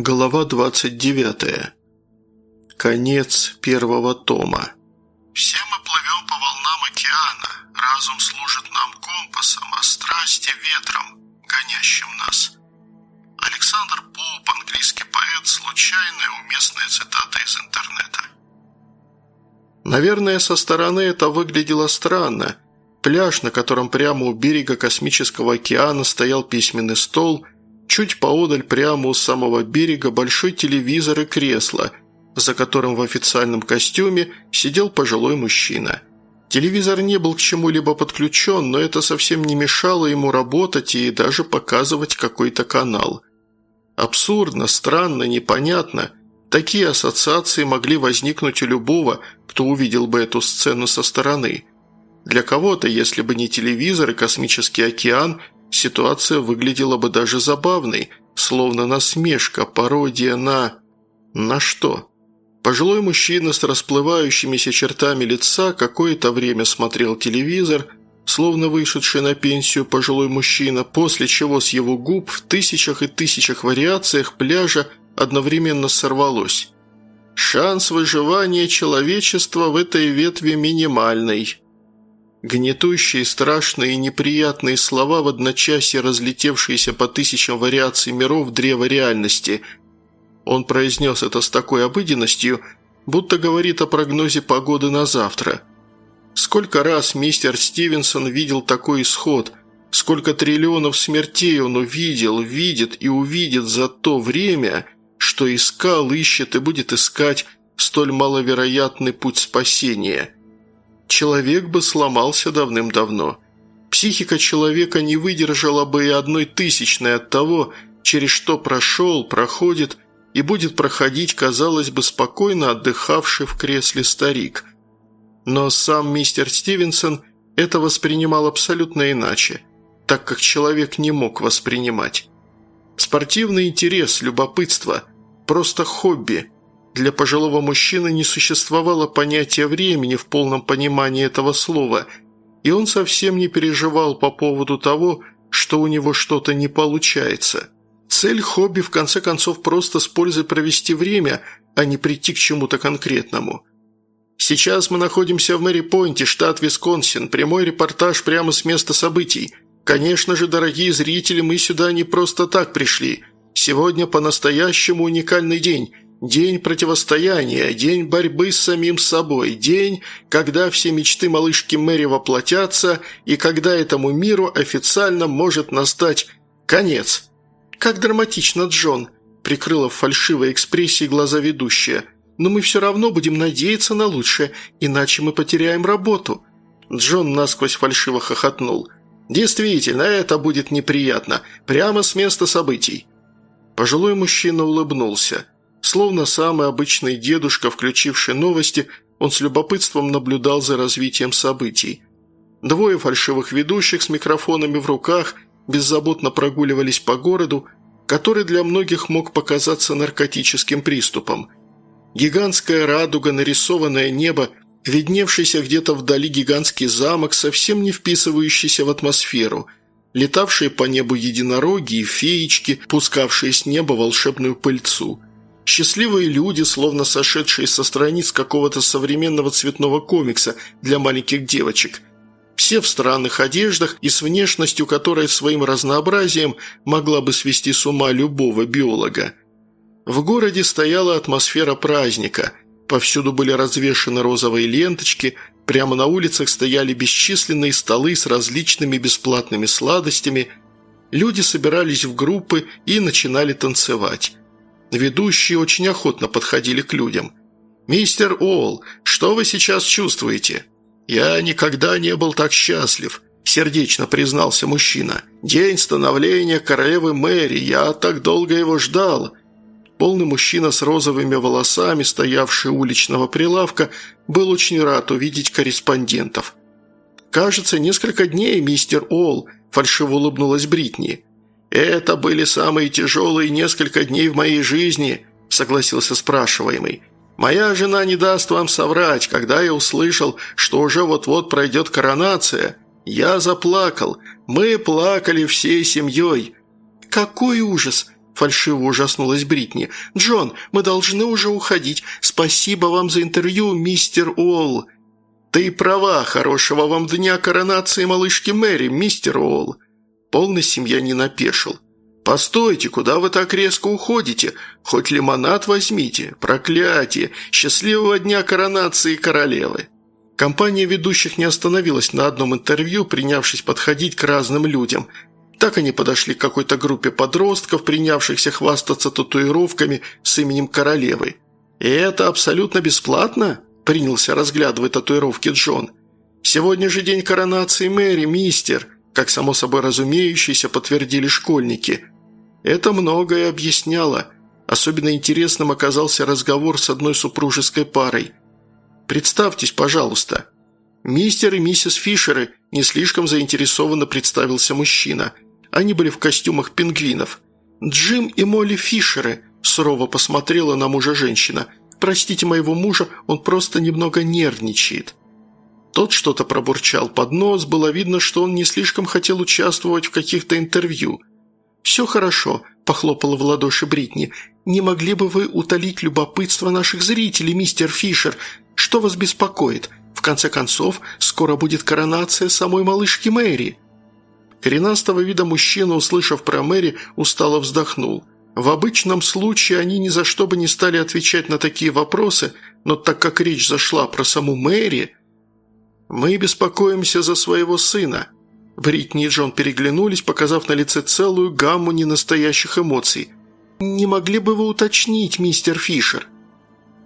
Глава 29. Конец первого тома. Все мы плывем по волнам океана. Разум служит нам компасом, а страсти – ветром, гонящим нас. Александр Поуп, английский поэт, случайная уместная цитата из интернета. Наверное, со стороны это выглядело странно. Пляж, на котором прямо у берега космического океана стоял письменный стол – Чуть поодаль прямо у самого берега большой телевизор и кресло, за которым в официальном костюме сидел пожилой мужчина. Телевизор не был к чему-либо подключен, но это совсем не мешало ему работать и даже показывать какой-то канал. Абсурдно, странно, непонятно. Такие ассоциации могли возникнуть у любого, кто увидел бы эту сцену со стороны. Для кого-то, если бы не телевизор и космический океан – Ситуация выглядела бы даже забавной, словно насмешка, пародия на... На что? Пожилой мужчина с расплывающимися чертами лица какое-то время смотрел телевизор, словно вышедший на пенсию пожилой мужчина, после чего с его губ в тысячах и тысячах вариациях пляжа одновременно сорвалось. Шанс выживания человечества в этой ветви минимальный. Гнетущие, страшные и неприятные слова в одночасье разлетевшиеся по тысячам вариаций миров древа реальности. Он произнес это с такой обыденностью, будто говорит о прогнозе погоды на завтра. Сколько раз мистер Стивенсон видел такой исход, сколько триллионов смертей он увидел, видит и увидит за то время, что искал, ищет и будет искать столь маловероятный путь спасения – человек бы сломался давным-давно. Психика человека не выдержала бы и одной тысячной от того, через что прошел, проходит и будет проходить, казалось бы, спокойно отдыхавший в кресле старик. Но сам мистер Стивенсон это воспринимал абсолютно иначе, так как человек не мог воспринимать. Спортивный интерес, любопытство, просто хобби – для пожилого мужчины не существовало понятия времени в полном понимании этого слова, и он совсем не переживал по поводу того, что у него что-то не получается. Цель хобби, в конце концов, просто с пользой провести время, а не прийти к чему-то конкретному. Сейчас мы находимся в Мэри-Пойнте, штат Висконсин. Прямой репортаж прямо с места событий. Конечно же, дорогие зрители, мы сюда не просто так пришли. Сегодня по-настоящему уникальный день – День противостояния, день борьбы с самим собой, день, когда все мечты малышки Мэри воплотятся и когда этому миру официально может настать конец. «Как драматично, Джон!» – прикрыла в фальшивой экспрессии глаза ведущая. «Но мы все равно будем надеяться на лучшее, иначе мы потеряем работу». Джон насквозь фальшиво хохотнул. «Действительно, это будет неприятно. Прямо с места событий». Пожилой мужчина улыбнулся. Словно самый обычный дедушка, включивший новости, он с любопытством наблюдал за развитием событий. Двое фальшивых ведущих с микрофонами в руках беззаботно прогуливались по городу, который для многих мог показаться наркотическим приступом. Гигантская радуга, нарисованное небо, видневшийся где-то вдали гигантский замок, совсем не вписывающийся в атмосферу – летавшие по небу единороги и феечки, пускавшие с неба волшебную пыльцу – Счастливые люди, словно сошедшие со страниц какого-то современного цветного комикса для маленьких девочек. Все в странных одеждах и с внешностью, которая своим разнообразием могла бы свести с ума любого биолога. В городе стояла атмосфера праздника. Повсюду были развешаны розовые ленточки, прямо на улицах стояли бесчисленные столы с различными бесплатными сладостями. Люди собирались в группы и начинали танцевать. Ведущие очень охотно подходили к людям. «Мистер Уолл, что вы сейчас чувствуете?» «Я никогда не был так счастлив», – сердечно признался мужчина. «День становления королевы Мэри, я так долго его ждал». Полный мужчина с розовыми волосами, стоявший у уличного прилавка, был очень рад увидеть корреспондентов. «Кажется, несколько дней, мистер Уолл», – фальшиво улыбнулась Бритни. «Это были самые тяжелые несколько дней в моей жизни», – согласился спрашиваемый. «Моя жена не даст вам соврать. Когда я услышал, что уже вот-вот пройдет коронация, я заплакал. Мы плакали всей семьей». «Какой ужас!» – Фальшиво ужаснулась Бритни. «Джон, мы должны уже уходить. Спасибо вам за интервью, мистер Уолл». «Ты права, хорошего вам дня коронации малышки Мэри, мистер Уолл». Полный семья не напешил. «Постойте, куда вы так резко уходите? Хоть лимонад возьмите. Проклятие! Счастливого дня коронации королевы!» Компания ведущих не остановилась на одном интервью, принявшись подходить к разным людям. Так они подошли к какой-то группе подростков, принявшихся хвастаться татуировками с именем королевы. «И это абсолютно бесплатно?» – принялся разглядывать татуировки Джон. «Сегодня же день коронации Мэри, мистер», как само собой разумеющееся подтвердили школьники – это многое объясняло. Особенно интересным оказался разговор с одной супружеской парой. «Представьтесь, пожалуйста». «Мистер и миссис Фишеры», – не слишком заинтересованно представился мужчина. Они были в костюмах пингвинов. «Джим и Молли Фишеры», – сурово посмотрела на мужа женщина. «Простите моего мужа, он просто немного нервничает». Тот что-то пробурчал под нос, было видно, что он не слишком хотел участвовать в каких-то интервью. «Все хорошо», – похлопала в ладоши Бритни. «Не могли бы вы утолить любопытство наших зрителей, мистер Фишер? Что вас беспокоит? В конце концов, скоро будет коронация самой малышки Мэри». Коренастого вида мужчина, услышав про Мэри, устало вздохнул. В обычном случае они ни за что бы не стали отвечать на такие вопросы, но так как речь зашла про саму Мэри... «Мы беспокоимся за своего сына», Бритни и Джон переглянулись, показав на лице целую гамму ненастоящих эмоций. «Не могли бы вы уточнить, мистер Фишер?»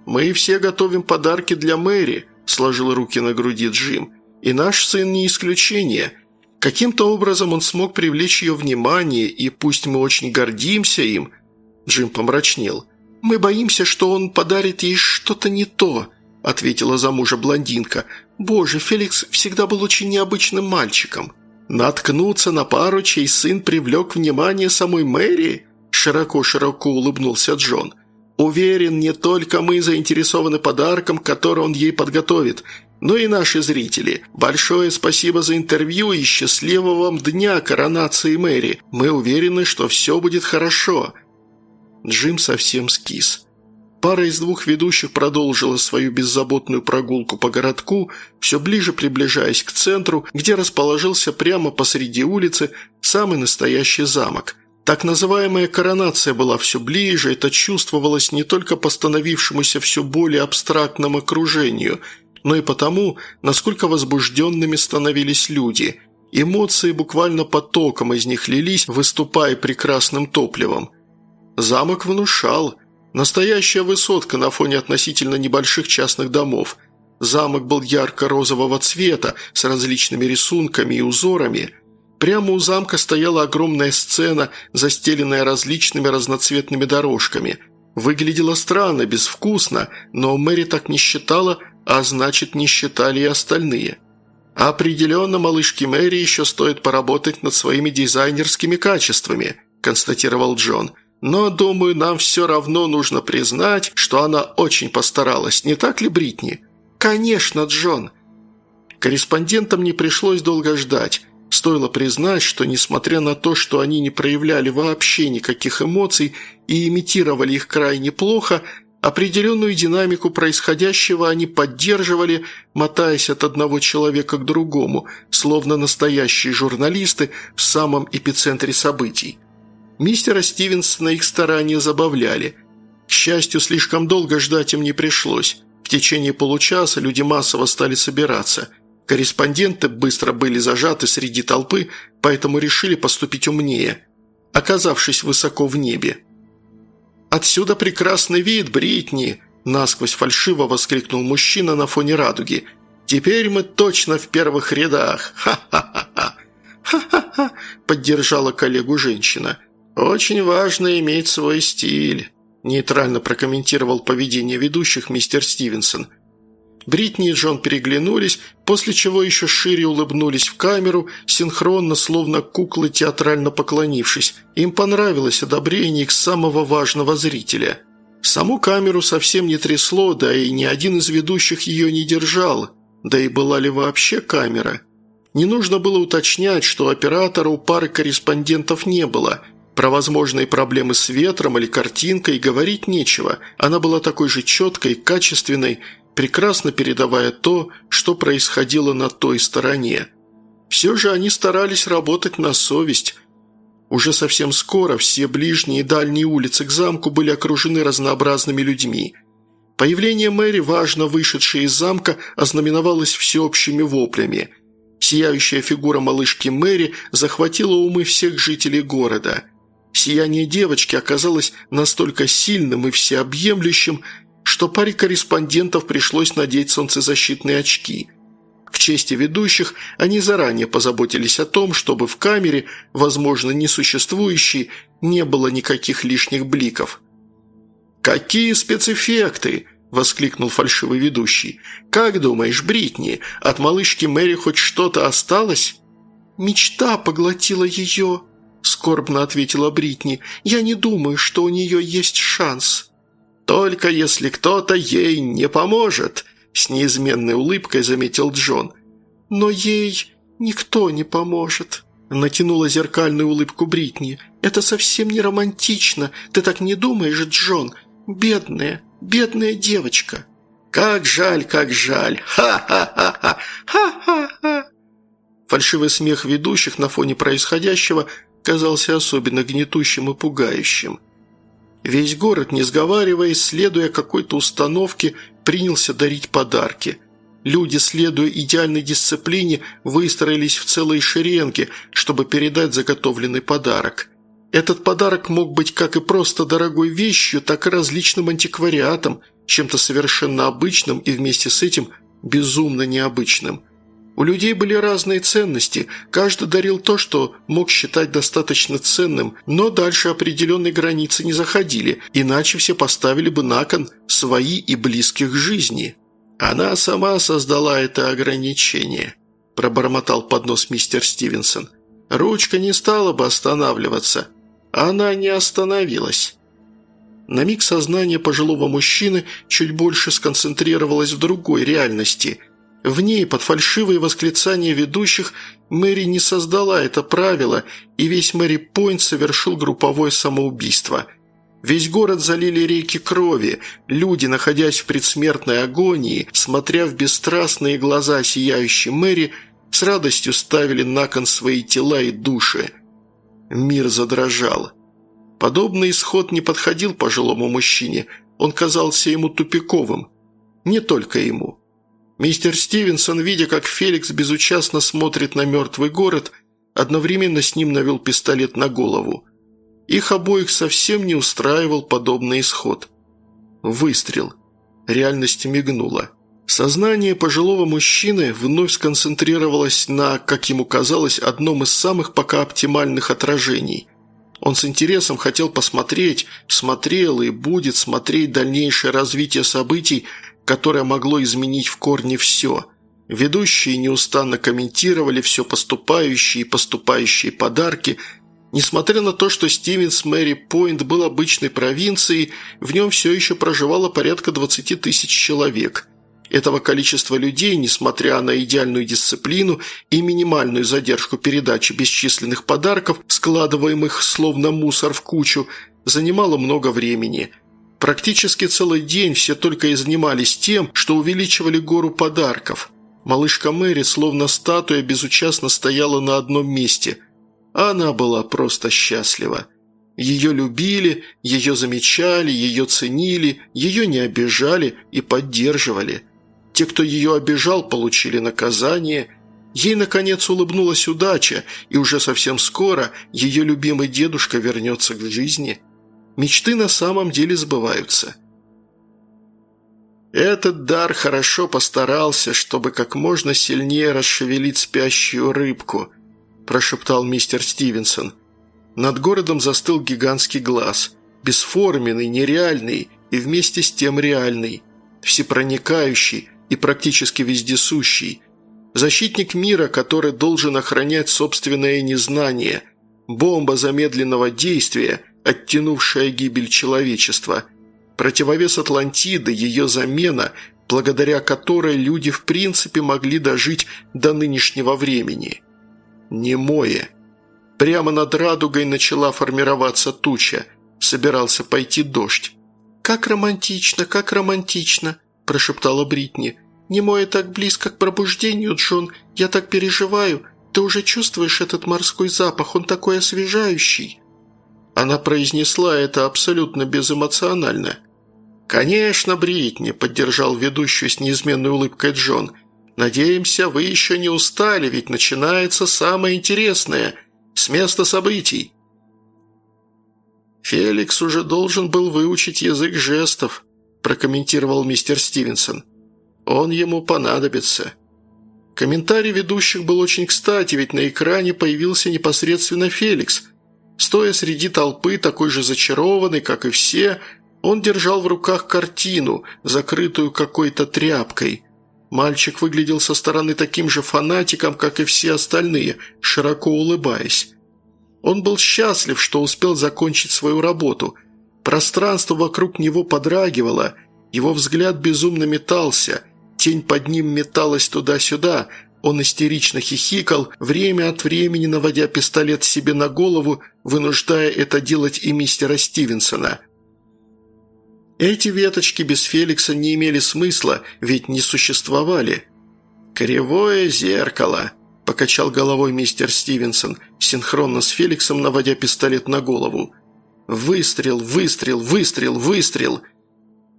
«Мы все готовим подарки для Мэри», – сложил руки на груди Джим. «И наш сын не исключение. Каким-то образом он смог привлечь ее внимание, и пусть мы очень гордимся им...» Джим помрачнел. «Мы боимся, что он подарит ей что-то не то», – ответила за мужа блондинка. «Боже, Феликс всегда был очень необычным мальчиком». «Наткнуться на пару, чей сын привлек внимание самой Мэри?» Широко-широко улыбнулся Джон. «Уверен, не только мы заинтересованы подарком, который он ей подготовит, но и наши зрители. Большое спасибо за интервью и счастливого вам дня коронации Мэри. Мы уверены, что все будет хорошо». Джим совсем скис. Пара из двух ведущих продолжила свою беззаботную прогулку по городку, все ближе приближаясь к центру, где расположился прямо посреди улицы самый настоящий замок. Так называемая коронация была все ближе, это чувствовалось не только по становившемуся все более абстрактному окружению, но и потому, насколько возбужденными становились люди. Эмоции буквально потоком из них лились, выступая прекрасным топливом. Замок внушал – Настоящая высотка на фоне относительно небольших частных домов. Замок был ярко-розового цвета, с различными рисунками и узорами. Прямо у замка стояла огромная сцена, застеленная различными разноцветными дорожками. Выглядело странно, безвкусно, но Мэри так не считала, а значит, не считали и остальные. «Определенно, малышке Мэри еще стоит поработать над своими дизайнерскими качествами», констатировал Джон – но, думаю, нам все равно нужно признать, что она очень постаралась, не так ли, Бритни?» «Конечно, Джон!» Корреспондентам не пришлось долго ждать. Стоило признать, что несмотря на то, что они не проявляли вообще никаких эмоций и имитировали их крайне плохо, определенную динамику происходящего они поддерживали, мотаясь от одного человека к другому, словно настоящие журналисты в самом эпицентре событий. Мистера Стивенсона их старания забавляли. К счастью, слишком долго ждать им не пришлось. В течение получаса люди массово стали собираться. Корреспонденты быстро были зажаты среди толпы, поэтому решили поступить умнее, оказавшись высоко в небе. «Отсюда прекрасный вид, Бритни!» – насквозь фальшиво воскликнул мужчина на фоне радуги. «Теперь мы точно в первых рядах! Ха-ха-ха-ха!» «Ха-ха-ха!» – поддержала коллегу женщина – «Очень важно иметь свой стиль», – нейтрально прокомментировал поведение ведущих мистер Стивенсон. Бритни и Джон переглянулись, после чего еще шире улыбнулись в камеру, синхронно, словно куклы театрально поклонившись. Им понравилось одобрение их самого важного зрителя. Саму камеру совсем не трясло, да и ни один из ведущих ее не держал. Да и была ли вообще камера? Не нужно было уточнять, что оператора у пары корреспондентов не было – Про возможные проблемы с ветром или картинкой говорить нечего. Она была такой же четкой, качественной, прекрасно передавая то, что происходило на той стороне. Все же они старались работать на совесть. Уже совсем скоро все ближние и дальние улицы к замку были окружены разнообразными людьми. Появление Мэри, важно вышедшей из замка, ознаменовалось всеобщими воплями. Сияющая фигура малышки Мэри захватила умы всех жителей города. Сияние девочки оказалось настолько сильным и всеобъемлющим, что паре корреспондентов пришлось надеть солнцезащитные очки – к чести ведущих, они заранее позаботились о том, чтобы в камере, возможно, несуществующей, не было никаких лишних бликов. «Какие спецэффекты!» – воскликнул фальшивый ведущий. «Как думаешь, Бритни, от малышки Мэри хоть что-то осталось?» «Мечта поглотила ее», – скорбно ответила Бритни. «Я не думаю, что у нее есть шанс». «Только если кто-то ей не поможет», с неизменной улыбкой заметил Джон. «Но ей никто не поможет», – натянула зеркальную улыбку Бритни. «Это совсем не романтично. Ты так не думаешь, Джон? Бедная, бедная девочка». «Как жаль, как жаль! Ха-ха-ха-ха! Ха-ха-ха!» Фальшивый смех ведущих на фоне происходящего казался особенно гнетущим и пугающим. Весь город, не сговариваясь, следуя какой-то установке, принялся дарить подарки. Люди, следуя идеальной дисциплине, выстроились в целые шеренги, чтобы передать заготовленный подарок. Этот подарок мог быть как и просто дорогой вещью, так и различным антиквариатом, чем-то совершенно обычным и вместе с этим безумно необычным – у людей были разные ценности, каждый дарил то, что мог считать достаточно ценным, но дальше определенной границы не заходили, иначе все поставили бы на кон свои и близких жизни. Она сама создала это ограничение, пробормотал под нос мистер Стивенсон. Ручка не стала бы останавливаться. Она не остановилась. На миг сознание пожилого мужчины чуть больше сконцентрировалось в другой реальности – в ней, под фальшивые восклицания ведущих, Мэри не создала это правило, и весь Мэри Пойнт совершил групповое самоубийство. Весь город залили реки крови, люди, находясь в предсмертной агонии, смотря в бесстрастные глаза сияющей Мэри, с радостью ставили на кон свои тела и души. Мир задрожал. Подобный исход не подходил пожилому мужчине, он казался ему тупиковым. Не только ему. Мистер Стивенсон, видя, как Феликс безучастно смотрит на мертвый город, одновременно с ним навел пистолет на голову. Их обоих совсем не устраивал подобный исход. Выстрел. Реальность мигнула. Сознание пожилого мужчины вновь сконцентрировалось на, как ему казалось, одном из самых пока оптимальных отражений. Он с интересом хотел посмотреть, смотрел и будет смотреть дальнейшее развитие событий которое могло изменить в корне все. Ведущие неустанно комментировали все поступающие и поступающие подарки. Несмотря на то, что Стивенс Мэри Пойнт был обычной провинцией, в нем все еще проживало порядка 20 тысяч человек. Этого количества людей, несмотря на идеальную дисциплину и минимальную задержку передачи бесчисленных подарков, складываемых словно мусор в кучу, занимало много времени – Практически целый день все только и занимались тем, что увеличивали гору подарков. Малышка Мэри, словно статуя, безучастно стояла на одном месте. Она была просто счастлива. Ее любили, ее замечали, ее ценили, ее не обижали и поддерживали. Те, кто ее обижал, получили наказание. Ей, наконец, улыбнулась удача, и уже совсем скоро ее любимый дедушка вернется к жизни – Мечты на самом деле сбываются. Этот дар хорошо постарался, чтобы как можно сильнее расшевелить спящую рыбку, прошептал мистер Стивенсон. Над городом застыл гигантский глаз, бесформенный, нереальный и вместе с тем реальный, всепроникающий и практически вездесущий, защитник мира, который должен охранять собственное незнание, бомба замедленного действия – оттянувшая гибель человечества. Противовес Атлантиды, ее замена, благодаря которой люди в принципе могли дожить до нынешнего времени. Немое. Прямо над радугой начала формироваться туча. Собирался пойти дождь. «Как романтично, как романтично!» – прошептала Бритни. «Не мое так близко к пробуждению, Джон. Я так переживаю. Ты уже чувствуешь этот морской запах, он такой освежающий». Она произнесла это абсолютно безэмоционально. «Конечно, Бритни», – поддержал ведущую с неизменной улыбкой Джон. «Надеемся, вы еще не устали, ведь начинается самое интересное – с места событий». «Феликс уже должен был выучить язык жестов», – прокомментировал мистер Стивенсон. «Он ему понадобится». Комментарий ведущих был очень кстати, ведь на экране появился непосредственно Феликс. Стоя среди толпы, такой же зачарованный, как и все, он держал в руках картину, закрытую какой-то тряпкой. Мальчик выглядел со стороны таким же фанатиком, как и все остальные, широко улыбаясь. Он был счастлив, что успел закончить свою работу. Пространство вокруг него подрагивало, его взгляд безумно метался, тень под ним металась туда-сюда, он истерично хихикал, время от времени наводя пистолет себе на голову, вынуждая это делать и мистера Стивенсона. Эти веточки без Феликса не имели смысла, ведь не существовали. «Кривое зеркало», – покачал головой мистер Стивенсон, синхронно с Феликсом наводя пистолет на голову. «Выстрел, выстрел, выстрел, выстрел!»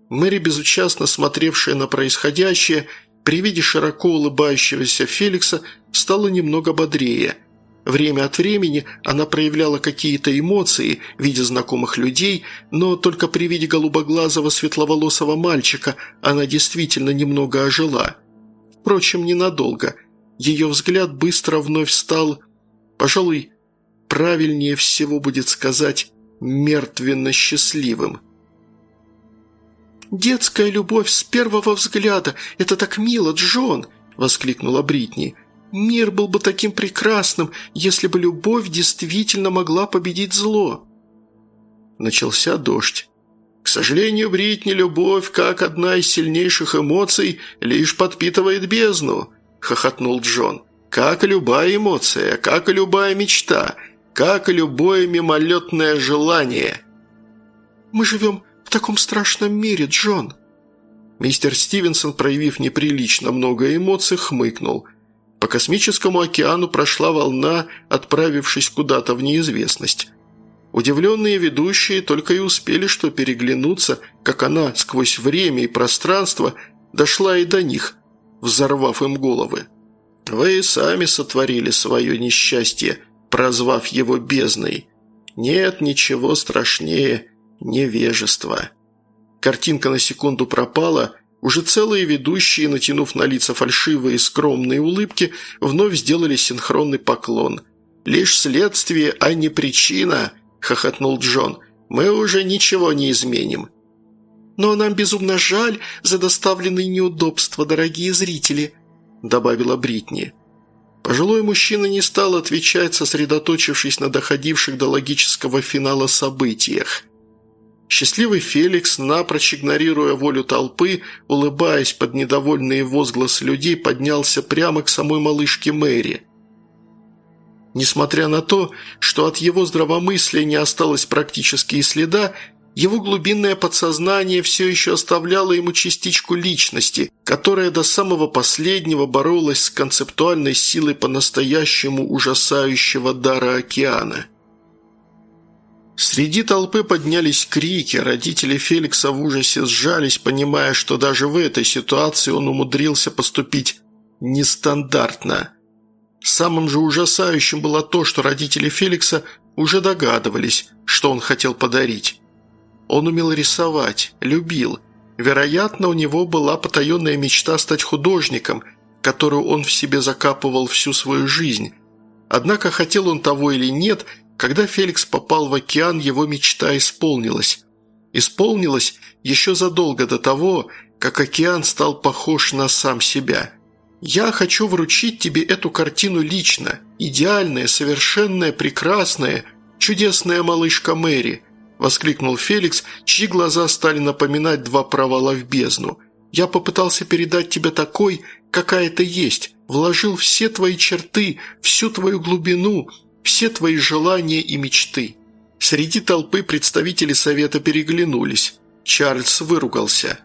Мэри, безучастно смотревшая на происходящее, при виде широко улыбающегося Феликса стала немного бодрее. Время от времени она проявляла какие-то эмоции, видя знакомых людей, но только при виде голубоглазого светловолосого мальчика она действительно немного ожила. Впрочем, ненадолго – ее взгляд быстро вновь стал, пожалуй, правильнее всего будет сказать, мертвенно-счастливым. «Детская любовь с первого взгляда! Это так мило, Джон!» – воскликнула Бритни. «Мир был бы таким прекрасным, если бы любовь действительно могла победить зло!» Начался дождь. К сожалению, Бритни, любовь, как одна из сильнейших эмоций, лишь подпитывает бездну хохотнул Джон. «Как и любая эмоция, как и любая мечта, как и любое мимолетное желание». «Мы живем таком страшном мире, Джон». Мистер Стивенсон, проявив неприлично много эмоций, хмыкнул. По космическому океану прошла волна, отправившись куда-то в неизвестность. Удивленные ведущие только и успели что переглянуться, как она сквозь время и пространство дошла и до них – взорвав им головы. Вы сами сотворили свое несчастье, прозвав его бездной. Нет ничего страшнее невежества. Картинка на секунду пропала, уже целые ведущие, натянув на лица фальшивые скромные улыбки, вновь сделали синхронный поклон. «Лишь следствие, а не причина», – хохотнул Джон. «Мы уже ничего не изменим. «Но нам безумно жаль за доставленные неудобства, дорогие зрители», – добавила Бритни. Пожилой мужчина не стал отвечать, сосредоточившись на доходивших до логического финала событиях. Счастливый Феликс, напрочь игнорируя волю толпы, улыбаясь под недовольные возгласы людей, поднялся прямо к самой малышке Мэри. Несмотря на то, что от его здравомыслия не осталось практически и следа, его глубинное подсознание все еще оставляло ему частичку личности, которая до самого последнего боролась с концептуальной силой по-настоящему ужасающего дара океана. Среди толпы поднялись крики, родители Феликса в ужасе сжались, понимая, что даже в этой ситуации он умудрился поступить нестандартно. Самым же ужасающим было то, что родители Феликса уже догадывались, что он хотел подарить. Он умел рисовать, любил. Вероятно, у него была потаенная мечта стать художником, которую он в себе закапывал всю свою жизнь. Однако, хотел он того или нет, когда Феликс попал в океан, его мечта исполнилась. Исполнилась еще задолго до того, как океан стал похож на сам себя. «Я хочу вручить тебе эту картину лично. Идеальная, совершенная, прекрасная, чудесная малышка Мэри», – воскликнул Феликс, чьи глаза стали напоминать два провала в бездну. «Я попытался передать тебя такой, какая ты есть, вложил все твои черты, всю твою глубину, все твои желания и мечты». Среди толпы представители совета переглянулись. Чарльз выругался.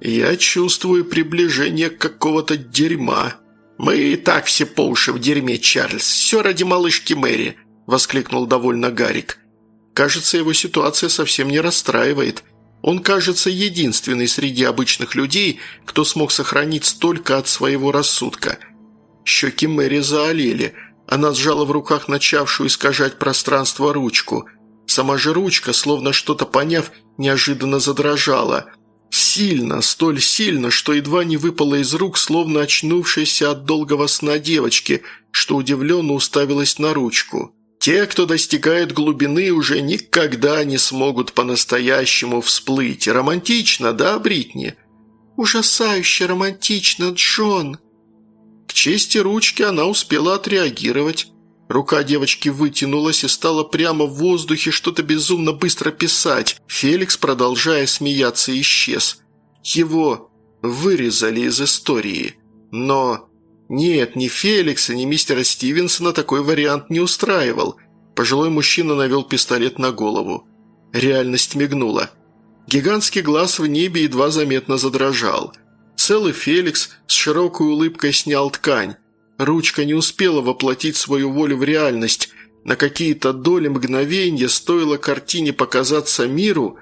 «Я чувствую приближение какого-то дерьма». «Мы и так все по уши в дерьме, Чарльз. Все ради малышки Мэри», – воскликнул довольно Гарик. Кажется, его ситуация совсем не расстраивает. Он, кажется, единственный среди обычных людей, кто смог сохранить столько от своего рассудка. Щеки Мэри заолели. Она сжала в руках начавшую искажать пространство ручку. Сама же ручка, словно что-то поняв, неожиданно задрожала – Сильно, столь сильно, что едва не выпала из рук, словно очнувшаяся от долгого сна девочки, что удивленно уставилась на ручку. Те, кто достигает глубины, уже никогда не смогут по-настоящему всплыть. Романтично, да, Бритни? Ужасающе романтично, Джон. К чести ручки она успела отреагировать. Рука девочки вытянулась и стала прямо в воздухе что-то безумно быстро писать. Феликс, продолжая смеяться, исчез. Его вырезали из истории. Но... Нет, ни Феликса, ни мистера Стивенсона такой вариант не устраивал. Пожилой мужчина навел пистолет на голову. Реальность мигнула. Гигантский глаз в небе едва заметно задрожал. Целый Феликс с широкой улыбкой снял ткань. Ручка не успела воплотить свою волю в реальность. На какие-то доли мгновения стоило картине показаться миру,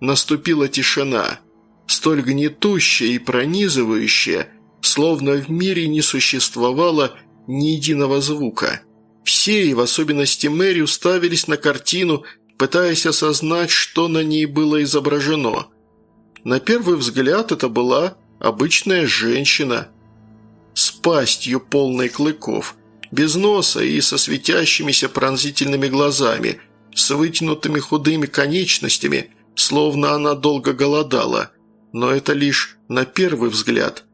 наступила тишина, столь гнетущая и пронизывающая, словно в мире не существовало ни единого звука. Все, и в особенности Мэри, уставились на картину, пытаясь осознать, что на ней было изображено. На первый взгляд это была обычная женщина – с пастью полной клыков, без носа и со светящимися пронзительными глазами, с вытянутыми худыми конечностями, словно она долго голодала. Но это лишь на первый взгляд.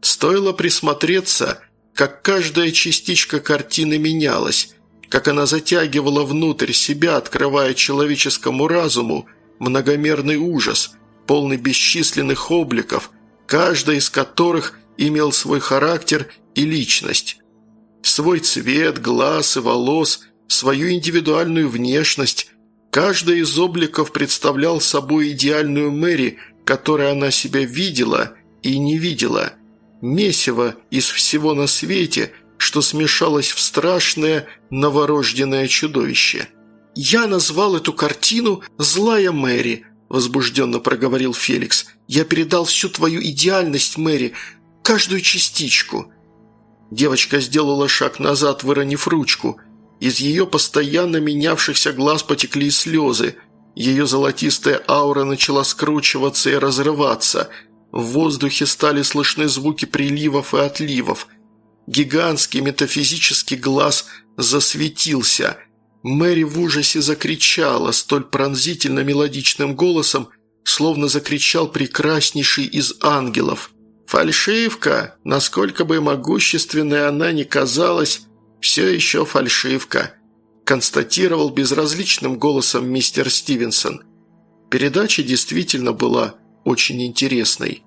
Стоило присмотреться, как каждая частичка картины менялась, как она затягивала внутрь себя, открывая человеческому разуму многомерный ужас, полный бесчисленных обликов, каждая из которых имел свой характер и личность. Свой цвет, глаз и волос, свою индивидуальную внешность. Каждый из обликов представлял собой идеальную Мэри, которой она себя видела и не видела. Месиво из всего на свете, что смешалось в страшное новорожденное чудовище. «Я назвал эту картину «Злая Мэри», – возбужденно проговорил Феликс. «Я передал всю твою идеальность, Мэри, каждую частичку». Девочка сделала шаг назад, выронив ручку. Из ее постоянно менявшихся глаз потекли слезы. Ее золотистая аура начала скручиваться и разрываться. В воздухе стали слышны звуки приливов и отливов. Гигантский метафизический глаз засветился. Мэри в ужасе закричала столь пронзительно мелодичным голосом, словно закричал прекраснейший из ангелов – Фальшивка, насколько бы могущественной она ни казалась, все еще фальшивка, констатировал безразличным голосом мистер Стивенсон. Передача действительно была очень интересной.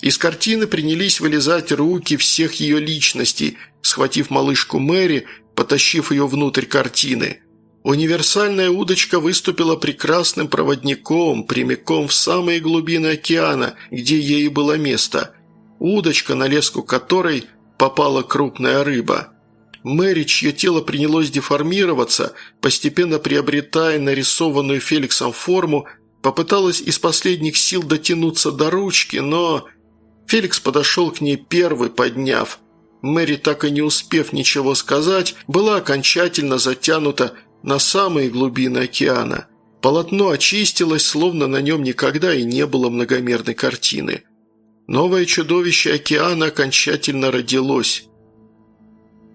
Из картины принялись вылезать руки всех ее личностей, схватив малышку Мэри, потащив ее внутрь картины. Универсальная удочка выступила прекрасным проводником прямиком в самые глубины океана, где ей было место. Удочка, на леску которой попала крупная рыба. Мэри, чье тело принялось деформироваться, постепенно приобретая нарисованную Феликсом форму, попыталась из последних сил дотянуться до ручки, но... Феликс подошел к ней первый, подняв. Мэри, так и не успев ничего сказать, была окончательно затянута на самые глубины океана. Полотно очистилось, словно на нем никогда и не было многомерной картины. Новое чудовище океана окончательно родилось.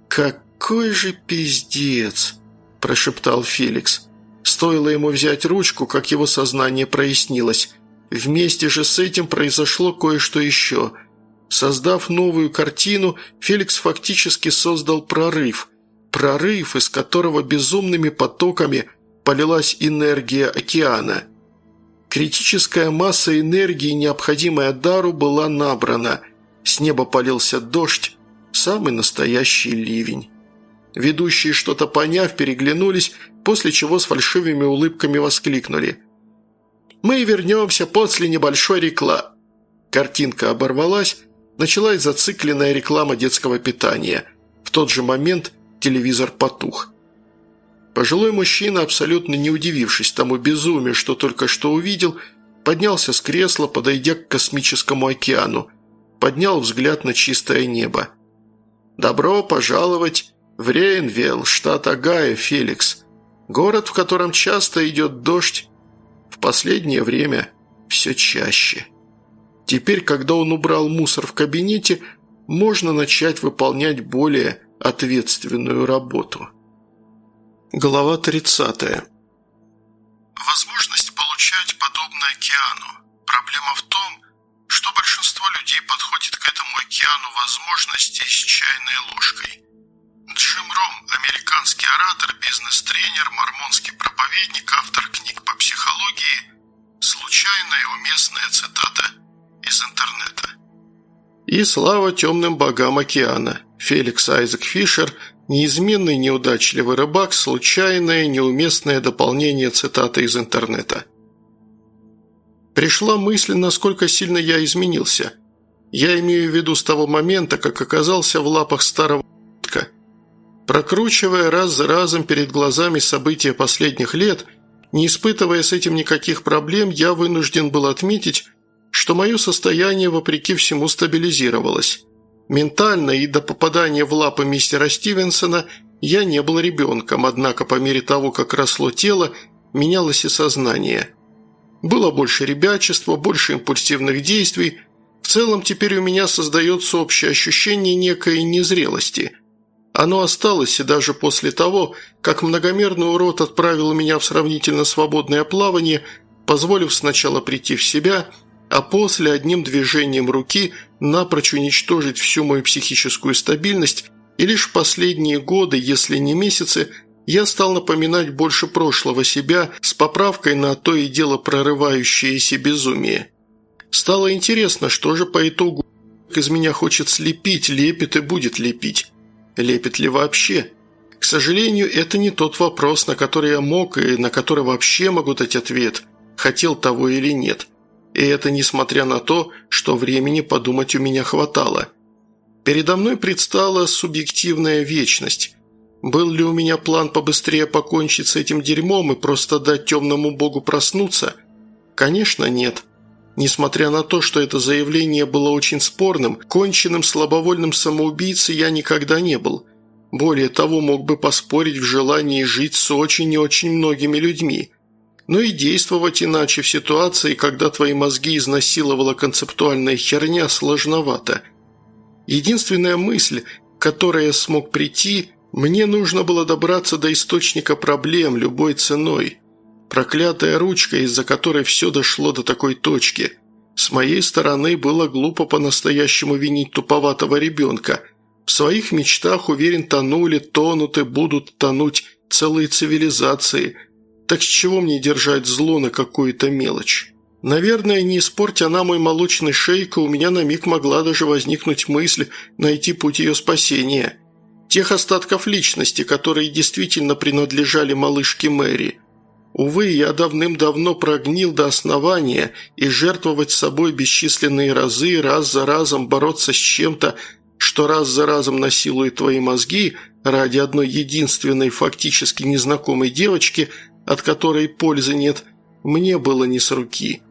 «Какой же пиздец!» – прошептал Феликс. Стоило ему взять ручку, как его сознание прояснилось. Вместе же с этим произошло кое-что еще. Создав новую картину, Феликс фактически создал прорыв – прорыв, из которого безумными потоками полилась энергия океана. Критическая масса энергии, необходимая дару, была набрана. С неба полился дождь, самый настоящий ливень. Ведущие, что-то поняв, переглянулись, после чего с фальшивыми улыбками воскликнули. «Мы вернемся после небольшой рекламы». Картинка оборвалась, началась зацикленная реклама детского питания. В тот же момент телевизор потух. Пожилой мужчина, абсолютно не удивившись тому безумию, что только что увидел, поднялся с кресла, подойдя к космическому океану, поднял взгляд на чистое небо. «Добро пожаловать в Рейнвелл, штат Огайо, Феликс. Город, в котором часто идет дождь, в последнее время все чаще». Теперь, когда он убрал мусор в кабинете, можно начать выполнять более ответственную работу. Глава 30. Возможность получать подобное океану. Проблема в том, что большинство людей подходит к этому океану возможностей с чайной ложкой. Джим Ром, американский оратор, бизнес-тренер, мормонский проповедник, автор книг по психологии, случайная и уместная цитата – из интернета. И слава темным богам океана. Феликс Айзек Фишер – неизменный неудачливый рыбак, случайное, неуместное дополнение цитаты из интернета. Пришла мысль, насколько сильно я изменился. Я имею в виду с того момента, как оказался в лапах старого ***ка. Прокручивая раз за разом перед глазами события последних лет, не испытывая с этим никаких проблем, я вынужден был отметить, что мое состояние, вопреки всему, стабилизировалось. Ментально и до попадания в лапы мистера Стивенсона я не был ребенком, однако по мере того, как росло тело, менялось и сознание. Было больше ребячества, больше импульсивных действий. В целом теперь у меня создается общее ощущение некой незрелости. Оно осталось и даже после того, как многомерный урод отправил меня в сравнительно свободное плавание, позволив сначала прийти в себя – а после одним движением руки напрочь уничтожить всю мою психическую стабильность, и лишь последние годы, если не месяцы, я стал напоминать больше прошлого себя с поправкой на то и дело прорывающееся безумие. Стало интересно, что же по итогу из меня хочет слепить, лепит и будет лепить. Лепит ли вообще? К сожалению, это не тот вопрос, на который я мог и на который вообще могу дать ответ, хотел того или нет – и это несмотря на то, что времени подумать у меня хватало. Передо мной предстала субъективная вечность. Был ли у меня план побыстрее покончить с этим дерьмом и просто дать темному богу проснуться? Конечно, нет. Несмотря на то, что это заявление было очень спорным, конченным слабовольным самоубийцей я никогда не был. Более того, мог бы поспорить в желании жить с очень и очень многими людьми – но и действовать иначе в ситуации, когда твои мозги изнасиловала концептуальная херня, сложновато. Единственная мысль, к которой я смог прийти, мне нужно было добраться до источника проблем любой ценой. Проклятая ручка, из-за которой все дошло до такой точки. С моей стороны было глупо по-настоящему винить туповатого ребенка. В своих мечтах, уверен, тонули, тонут и будут тонуть целые цивилизации – так с чего мне держать зло на какую-то мелочь? Наверное, не испортя она мой молочный шейка, у меня на миг могла даже возникнуть мысль найти путь ее спасения. Тех остатков личности, которые действительно принадлежали малышке Мэри. Увы, я давным-давно прогнил до основания, и жертвовать собой бесчисленные разы, раз за разом бороться с чем-то, что раз за разом насилует твои мозги ради одной единственной фактически незнакомой девочки – от которой пользы нет, мне было не с руки.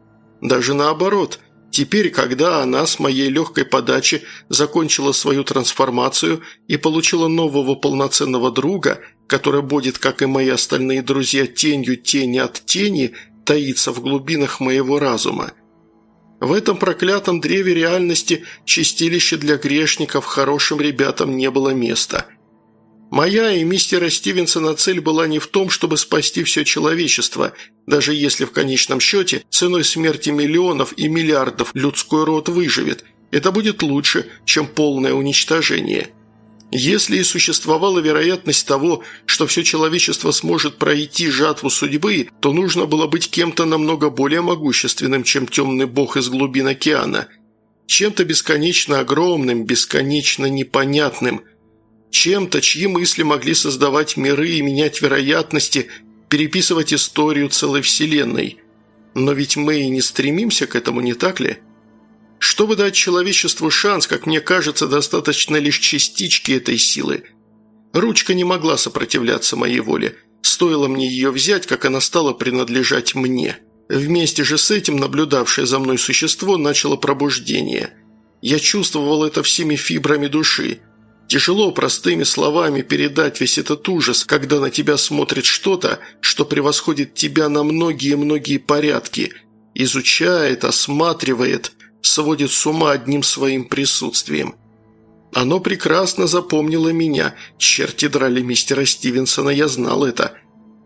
Даже наоборот, теперь, когда она с моей легкой подачи закончила свою трансформацию и получила нового полноценного друга, который будет, как и мои остальные друзья, тенью тени от тени, таится в глубинах моего разума. В этом проклятом древе реальности чистилище для грешников хорошим ребятам не было места – Моя и мистера Стивенсона цель была не в том, чтобы спасти все человечество, даже если в конечном счете ценой смерти миллионов и миллиардов людской род выживет. Это будет лучше, чем полное уничтожение. Если и существовала вероятность того, что все человечество сможет пройти жатву судьбы, то нужно было быть кем-то намного более могущественным, чем темный бог из глубин океана. Чем-то бесконечно огромным, бесконечно непонятным – Чем-то, чьи мысли могли создавать миры и менять вероятности, переписывать историю целой вселенной. Но ведь мы и не стремимся к этому, не так ли? Чтобы дать человечеству шанс, как мне кажется, достаточно лишь частички этой силы. Ручка не могла сопротивляться моей воле. Стоило мне ее взять, как она стала принадлежать мне. Вместе же с этим наблюдавшее за мной существо начало пробуждение. Я чувствовал это всеми фибрами души. Тяжело простыми словами передать весь этот ужас, когда на тебя смотрит что-то, что превосходит тебя на многие-многие порядки, изучает, осматривает, сводит с ума одним своим присутствием. Оно прекрасно запомнило меня. Черти драли мистера Стивенсона, я знал это.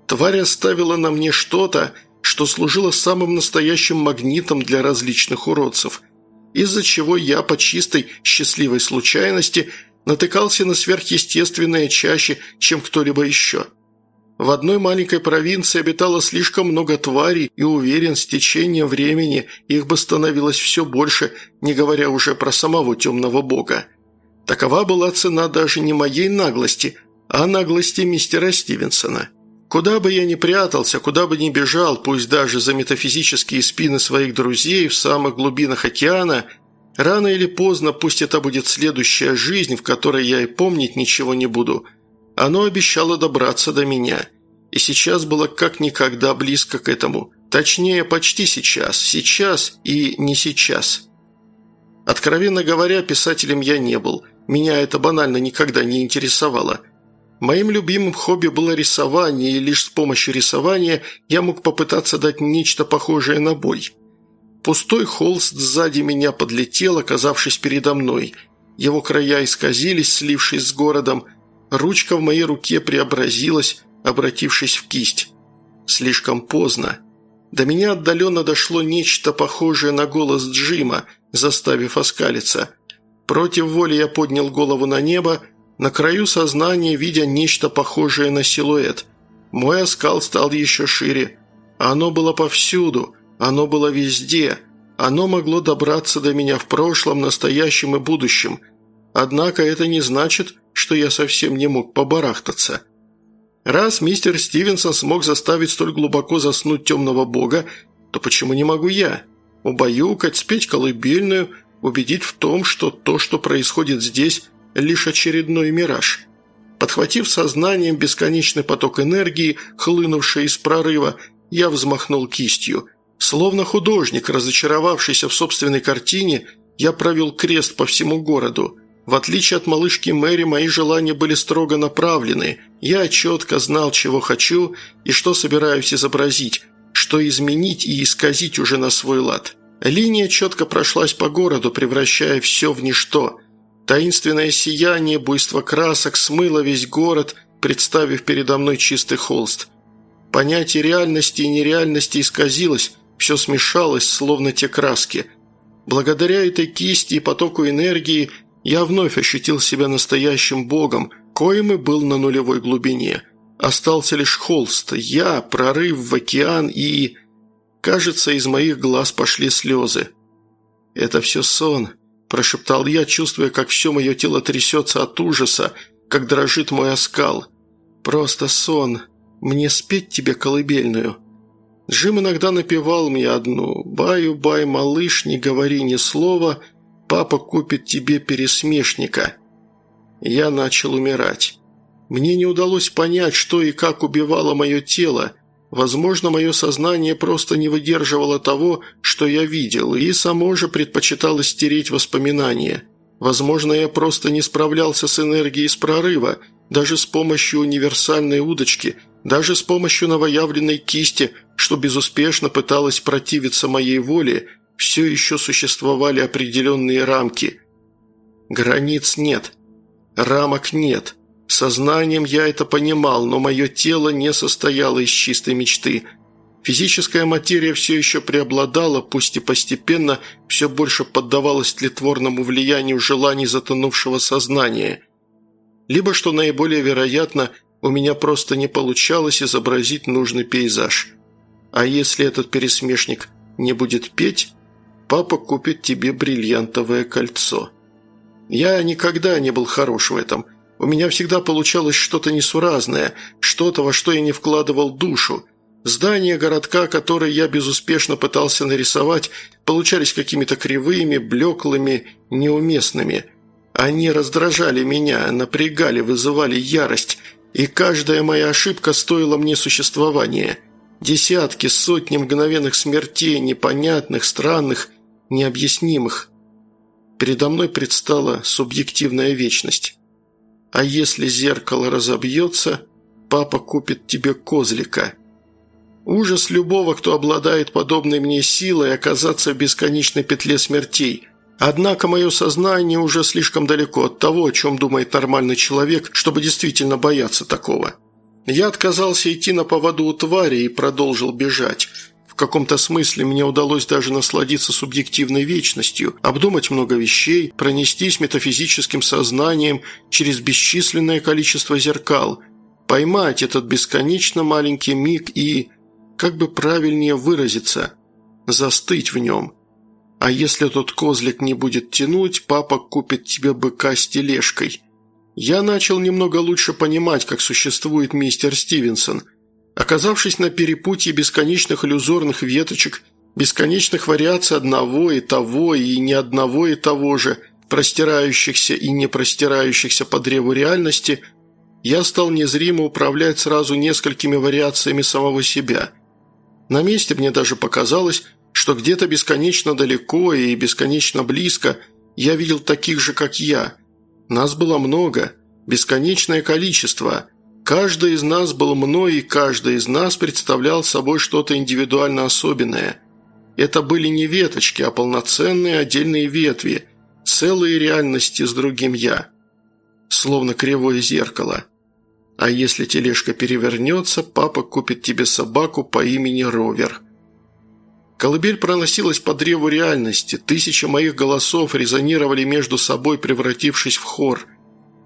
Тварь оставила на мне что-то, что служило самым настоящим магнитом для различных уродцев, из-за чего я по чистой счастливой случайности – натыкался на сверхъестественное чаще, чем кто-либо еще. В одной маленькой провинции обитало слишком много тварей, и уверен, с течением времени их бы становилось все больше, не говоря уже про самого темного бога. Такова была цена даже не моей наглости, а наглости мистера Стивенсона. Куда бы я ни прятался, куда бы ни бежал, пусть даже за метафизические спины своих друзей в самых глубинах океана – Рано или поздно, пусть это будет следующая жизнь, в которой я и помнить ничего не буду, оно обещало добраться до меня. И сейчас было как никогда близко к этому. Точнее, почти сейчас. Сейчас и не сейчас. Откровенно говоря, писателем я не был. Меня это банально никогда не интересовало. Моим любимым хобби было рисование, и лишь с помощью рисования я мог попытаться дать нечто похожее на бой – Пустой холст сзади меня подлетел, оказавшись передо мной. Его края исказились, слившись с городом. Ручка в моей руке преобразилась, обратившись в кисть. Слишком поздно. До меня отдаленно дошло нечто похожее на голос Джима, заставив оскалиться. Против воли я поднял голову на небо, на краю сознания, видя нечто похожее на силуэт. Мой оскал стал еще шире. Оно было повсюду – оно было везде. Оно могло добраться до меня в прошлом, настоящем и будущем. Однако это не значит, что я совсем не мог побарахтаться. Раз мистер Стивенсон смог заставить столь глубоко заснуть темного бога, то почему не могу я? Убаюкать, спеть колыбельную, убедить в том, что то, что происходит здесь, лишь очередной мираж. Подхватив сознанием бесконечный поток энергии, хлынувший из прорыва, я взмахнул кистью – Словно художник, разочаровавшийся в собственной картине, я провел крест по всему городу. В отличие от малышки Мэри, мои желания были строго направлены. Я четко знал, чего хочу и что собираюсь изобразить, что изменить и исказить уже на свой лад. Линия четко прошлась по городу, превращая все в ничто. Таинственное сияние, буйство красок смыло весь город, представив передо мной чистый холст. Понятие реальности и нереальности исказилось, все смешалось, словно те краски. Благодаря этой кисти и потоку энергии я вновь ощутил себя настоящим богом, коим и был на нулевой глубине. Остался лишь холст, я, прорыв в океан и... Кажется, из моих глаз пошли слезы. «Это все сон», – прошептал я, чувствуя, как все мое тело трясется от ужаса, как дрожит мой оскал. «Просто сон. Мне спеть тебе колыбельную?» Джим иногда напевал мне одну «Баю-бай, малыш, не говори ни слова, папа купит тебе пересмешника». Я начал умирать. Мне не удалось понять, что и как убивало мое тело. Возможно, мое сознание просто не выдерживало того, что я видел, и само же предпочитало стереть воспоминания. Возможно, я просто не справлялся с энергией с прорыва, даже с помощью универсальной удочки – даже с помощью новоявленной кисти, что безуспешно пыталась противиться моей воле, все еще существовали определенные рамки. Границ нет. Рамок нет. Сознанием я это понимал, но мое тело не состояло из чистой мечты. Физическая материя все еще преобладала, пусть и постепенно все больше поддавалась тлетворному влиянию желаний затонувшего сознания. Либо, что наиболее вероятно, у меня просто не получалось изобразить нужный пейзаж. А если этот пересмешник не будет петь, папа купит тебе бриллиантовое кольцо. Я никогда не был хорош в этом. У меня всегда получалось что-то несуразное, что-то, во что я не вкладывал душу. Здания городка, которые я безуспешно пытался нарисовать, получались какими-то кривыми, блеклыми, неуместными. Они раздражали меня, напрягали, вызывали ярость, и каждая моя ошибка стоила мне существования. Десятки, сотни мгновенных смертей, непонятных, странных, необъяснимых. Передо мной предстала субъективная вечность. А если зеркало разобьется, папа купит тебе козлика. Ужас любого, кто обладает подобной мне силой, оказаться в бесконечной петле смертей. Однако мое сознание уже слишком далеко от того, о чем думает нормальный человек, чтобы действительно бояться такого. Я отказался идти на поводу у твари и продолжил бежать. В каком-то смысле мне удалось даже насладиться субъективной вечностью, обдумать много вещей, пронестись метафизическим сознанием через бесчисленное количество зеркал, поймать этот бесконечно маленький миг и, как бы правильнее выразиться, застыть в нем. А если тот козлик не будет тянуть, папа купит тебе быка с тележкой. Я начал немного лучше понимать, как существует мистер Стивенсон – Оказавшись на перепутье бесконечных иллюзорных веточек, бесконечных вариаций одного и того, и не одного и того же, простирающихся и не простирающихся по древу реальности, я стал незримо управлять сразу несколькими вариациями самого себя. На месте мне даже показалось, что где-то бесконечно далеко и бесконечно близко я видел таких же, как я. Нас было много, бесконечное количество – Каждый из нас был мной, и каждый из нас представлял собой что-то индивидуально особенное. Это были не веточки, а полноценные отдельные ветви, целые реальности с другим «я». Словно кривое зеркало. А если тележка перевернется, папа купит тебе собаку по имени Ровер. Колыбель проносилась по древу реальности, тысячи моих голосов резонировали между собой, превратившись в хор.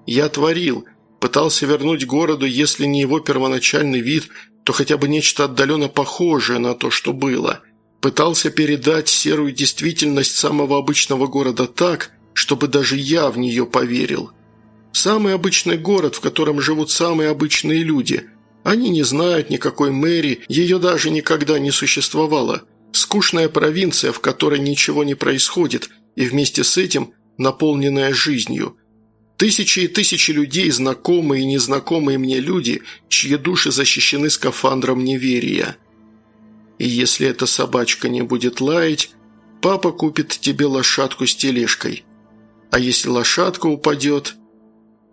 Я творил – Пытался вернуть городу, если не его первоначальный вид, то хотя бы нечто отдаленно похожее на то, что было. Пытался передать серую действительность самого обычного города так, чтобы даже я в нее поверил. Самый обычный город, в котором живут самые обычные люди. Они не знают никакой мэри, ее даже никогда не существовало. Скучная провинция, в которой ничего не происходит, и вместе с этим наполненная жизнью – Тысячи и тысячи людей, знакомые и незнакомые мне люди, чьи души защищены скафандром неверия. И если эта собачка не будет лаять, папа купит тебе лошадку с тележкой. А если лошадка упадет...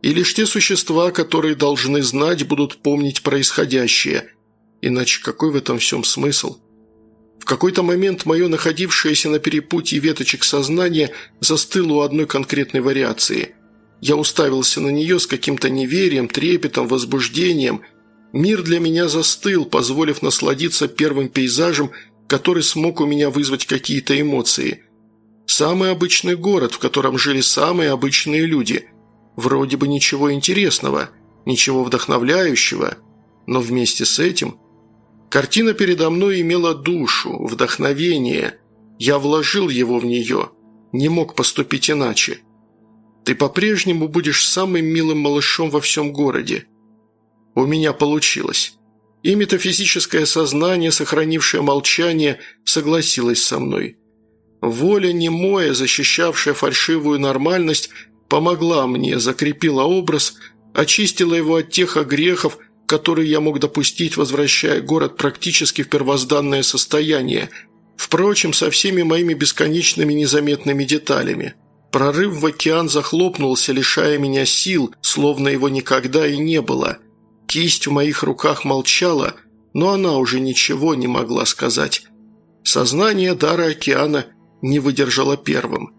И лишь те существа, которые должны знать, будут помнить происходящее. Иначе какой в этом всем смысл? В какой-то момент мое находившееся на перепутье веточек сознания застыло у одной конкретной вариации – я уставился на нее с каким-то неверием, трепетом, возбуждением. Мир для меня застыл, позволив насладиться первым пейзажем, который смог у меня вызвать какие-то эмоции. Самый обычный город, в котором жили самые обычные люди. Вроде бы ничего интересного, ничего вдохновляющего, но вместе с этим... Картина передо мной имела душу, вдохновение. Я вложил его в нее, не мог поступить иначе. Ты по-прежнему будешь самым милым малышом во всем городе. У меня получилось. И метафизическое сознание, сохранившее молчание, согласилось со мной. Воля немое, защищавшая фальшивую нормальность, помогла мне, закрепила образ, очистила его от тех огрехов, которые я мог допустить, возвращая город практически в первозданное состояние, впрочем, со всеми моими бесконечными незаметными деталями. Прорыв в океан захлопнулся, лишая меня сил, словно его никогда и не было. Кисть в моих руках молчала, но она уже ничего не могла сказать. Сознание дара океана не выдержало первым.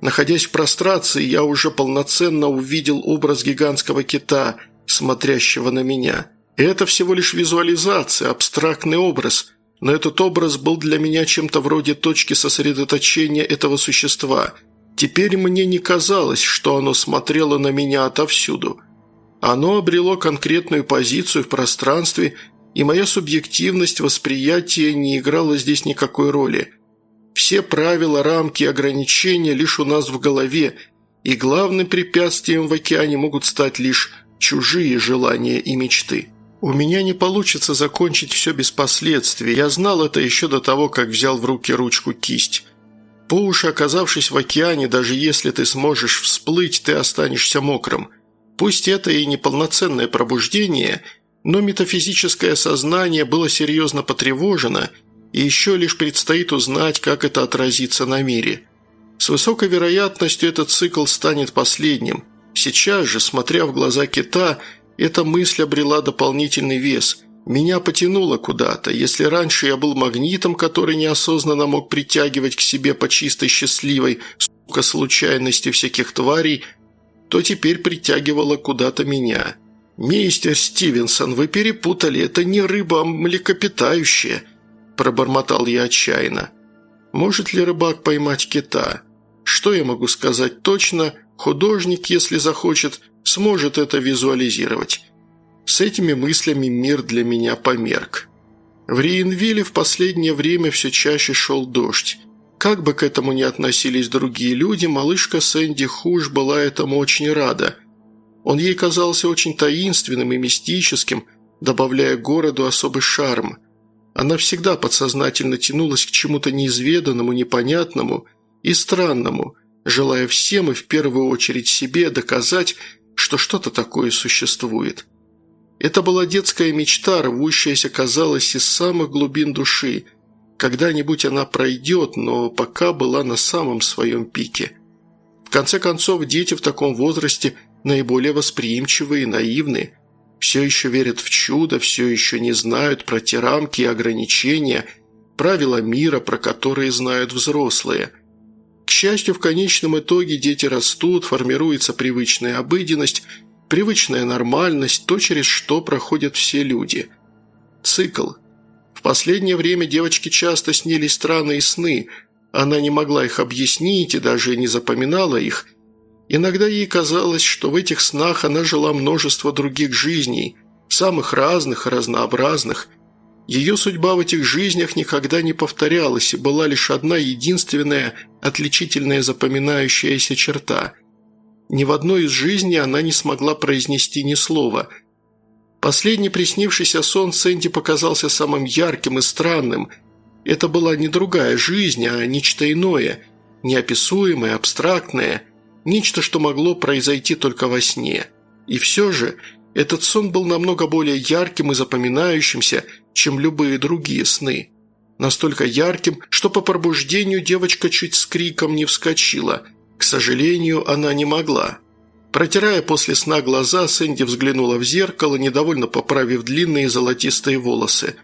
Находясь в прострации, я уже полноценно увидел образ гигантского кита, смотрящего на меня. Это всего лишь визуализация, абстрактный образ, но этот образ был для меня чем-то вроде точки сосредоточения этого существа – Теперь мне не казалось, что оно смотрело на меня отовсюду. Оно обрело конкретную позицию в пространстве, и моя субъективность восприятия не играла здесь никакой роли. Все правила, рамки, ограничения лишь у нас в голове, И главным препятствием в океане могут стать лишь чужие желания и мечты. У меня не получится закончить все без последствий. Я знал это еще до того, как взял в руки ручку-кисть. По уши оказавшись в океане, даже если ты сможешь всплыть, ты останешься мокрым. Пусть это и неполноценное пробуждение, но метафизическое сознание было серьезно потревожено, и еще лишь предстоит узнать, как это отразится на мире. С высокой вероятностью этот цикл станет последним. Сейчас же, смотря в глаза кита, эта мысль обрела дополнительный вес. Меня потянуло куда-то. Если раньше я был магнитом, который неосознанно мог притягивать к себе по чистой счастливой, сука, случайности всяких тварей, то теперь притягивало куда-то меня. «Мистер Стивенсон, вы перепутали, это не рыба, а млекопитающая», – пробормотал я отчаянно. «Может ли рыбак поймать кита? Что я могу сказать точно? Художник, если захочет, сможет это визуализировать. С этими мыслями мир для меня померк. В Риенвилле в последнее время все чаще шел дождь. Как бы к этому ни относились другие люди, малышка Сэнди Хуш была этому очень рада. Он ей казался очень таинственным и мистическим, добавляя городу особый шарм. Она всегда подсознательно тянулась к чему-то неизведанному, непонятному и странному, желая всем и в первую очередь себе доказать, что что-то такое существует. Это была детская мечта, рвущаяся, казалось, из самых глубин души. Когда-нибудь она пройдет, но пока была на самом своем пике. В конце концов, дети в таком возрасте наиболее восприимчивые и наивные. Все еще верят в чудо, все еще не знают про те рамки и ограничения, правила мира, про которые знают взрослые – счастью, в конечном итоге дети растут, формируется привычная обыденность, привычная нормальность, то, через что проходят все люди. Цикл. В последнее время девочке часто снились странные сны. Она не могла их объяснить и даже не запоминала их. Иногда ей казалось, что в этих снах она жила множество других жизней, самых разных и разнообразных – ее судьба в этих жизнях никогда не повторялась, и была лишь одна единственная отличительная запоминающаяся черта. Ни в одной из жизней она не смогла произнести ни слова. Последний приснившийся сон Сэнди показался самым ярким и странным. Это была не другая жизнь, а нечто иное, неописуемое, абстрактное, нечто, что могло произойти только во сне. И все же этот сон был намного более ярким и запоминающимся, чем любые другие сны. Настолько ярким, что по пробуждению девочка чуть с криком не вскочила. К сожалению, она не могла. Протирая после сна глаза, Сэнди взглянула в зеркало, недовольно поправив длинные золотистые волосы.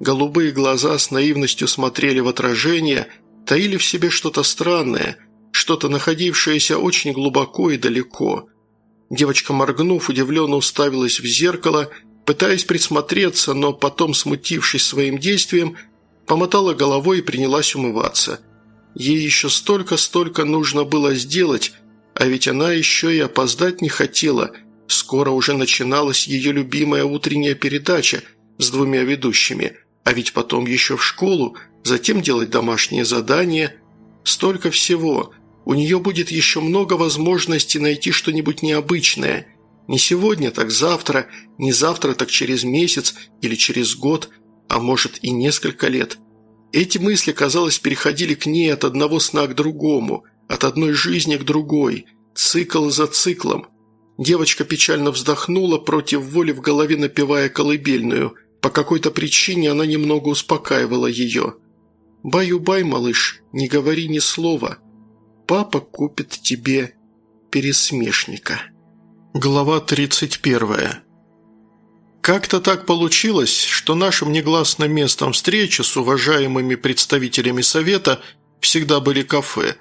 Голубые глаза с наивностью смотрели в отражение, таили в себе что-то странное, что-то находившееся очень глубоко и далеко – Девочка, моргнув, удивленно уставилась в зеркало, пытаясь присмотреться, но потом, смутившись своим действием, помотала головой и принялась умываться. Ей еще столько-столько нужно было сделать, а ведь она еще и опоздать не хотела. Скоро уже начиналась ее любимая утренняя передача с двумя ведущими, а ведь потом еще в школу, затем делать домашние задания. Столько всего – у нее будет еще много возможностей найти что-нибудь необычное. Не сегодня, так завтра, не завтра, так через месяц или через год, а может и несколько лет. Эти мысли, казалось, переходили к ней от одного сна к другому, от одной жизни к другой, цикл за циклом. Девочка печально вздохнула, против воли в голове напевая колыбельную. По какой-то причине она немного успокаивала ее. «Баю-бай, малыш, не говори ни слова», папа купит тебе пересмешника». Глава 31. Как-то так получилось, что нашим негласным местом встречи с уважаемыми представителями Совета всегда были кафе.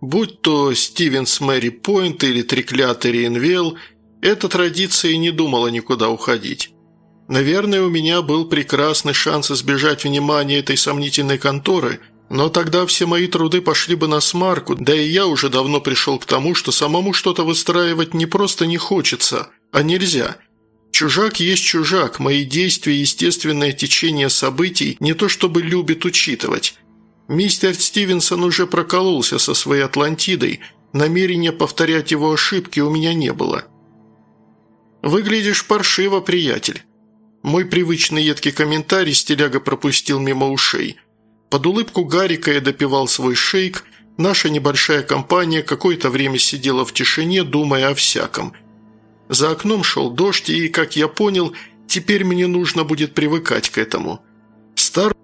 Будь то Стивенс Мэри Пойнт или треклятый Рейнвелл, эта традиция не думала никуда уходить. Наверное, у меня был прекрасный шанс избежать внимания этой сомнительной конторы – но тогда все мои труды пошли бы на смарку, да и я уже давно пришел к тому, что самому что-то выстраивать не просто не хочется, а нельзя. Чужак есть чужак, мои действия и естественное течение событий не то чтобы любит учитывать. Мистер Стивенсон уже прокололся со своей Атлантидой, намерения повторять его ошибки у меня не было. «Выглядишь паршиво, приятель». Мой привычный едкий комментарий стиляга пропустил мимо ушей. Под улыбку Гарика я допивал свой шейк, наша небольшая компания какое-то время сидела в тишине, думая о всяком. За окном шел дождь, и, как я понял, теперь мне нужно будет привыкать к этому. Стар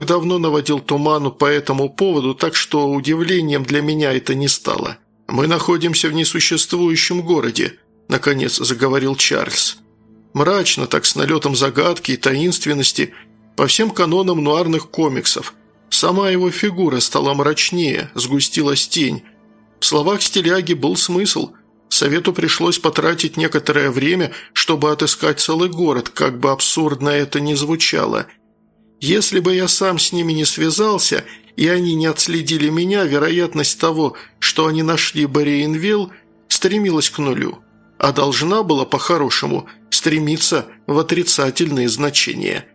давно наводил туману по этому поводу, так что удивлением для меня это не стало. «Мы находимся в несуществующем городе», – наконец заговорил Чарльз. Мрачно, так с налетом загадки и таинственности, по всем канонам нуарных комиксов. Сама его фигура стала мрачнее, сгустилась тень. В словах стиляги был смысл. Совету пришлось потратить некоторое время, чтобы отыскать целый город, как бы абсурдно это ни звучало – если бы я сам с ними не связался, и они не отследили меня, вероятность того, что они нашли Бариенвилл, стремилась к нулю, а должна была, по-хорошему, стремиться в отрицательные значения.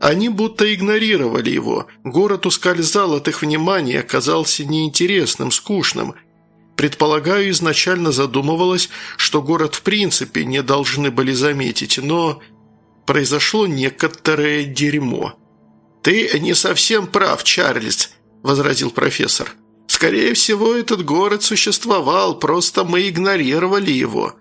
Они будто игнорировали его, город ускользал от их внимания, оказался неинтересным, скучным. Предполагаю, изначально задумывалось, что город в принципе не должны были заметить, но произошло некоторое дерьмо. «Ты не совсем прав, Чарльз», – возразил профессор. «Скорее всего, этот город существовал, просто мы игнорировали его».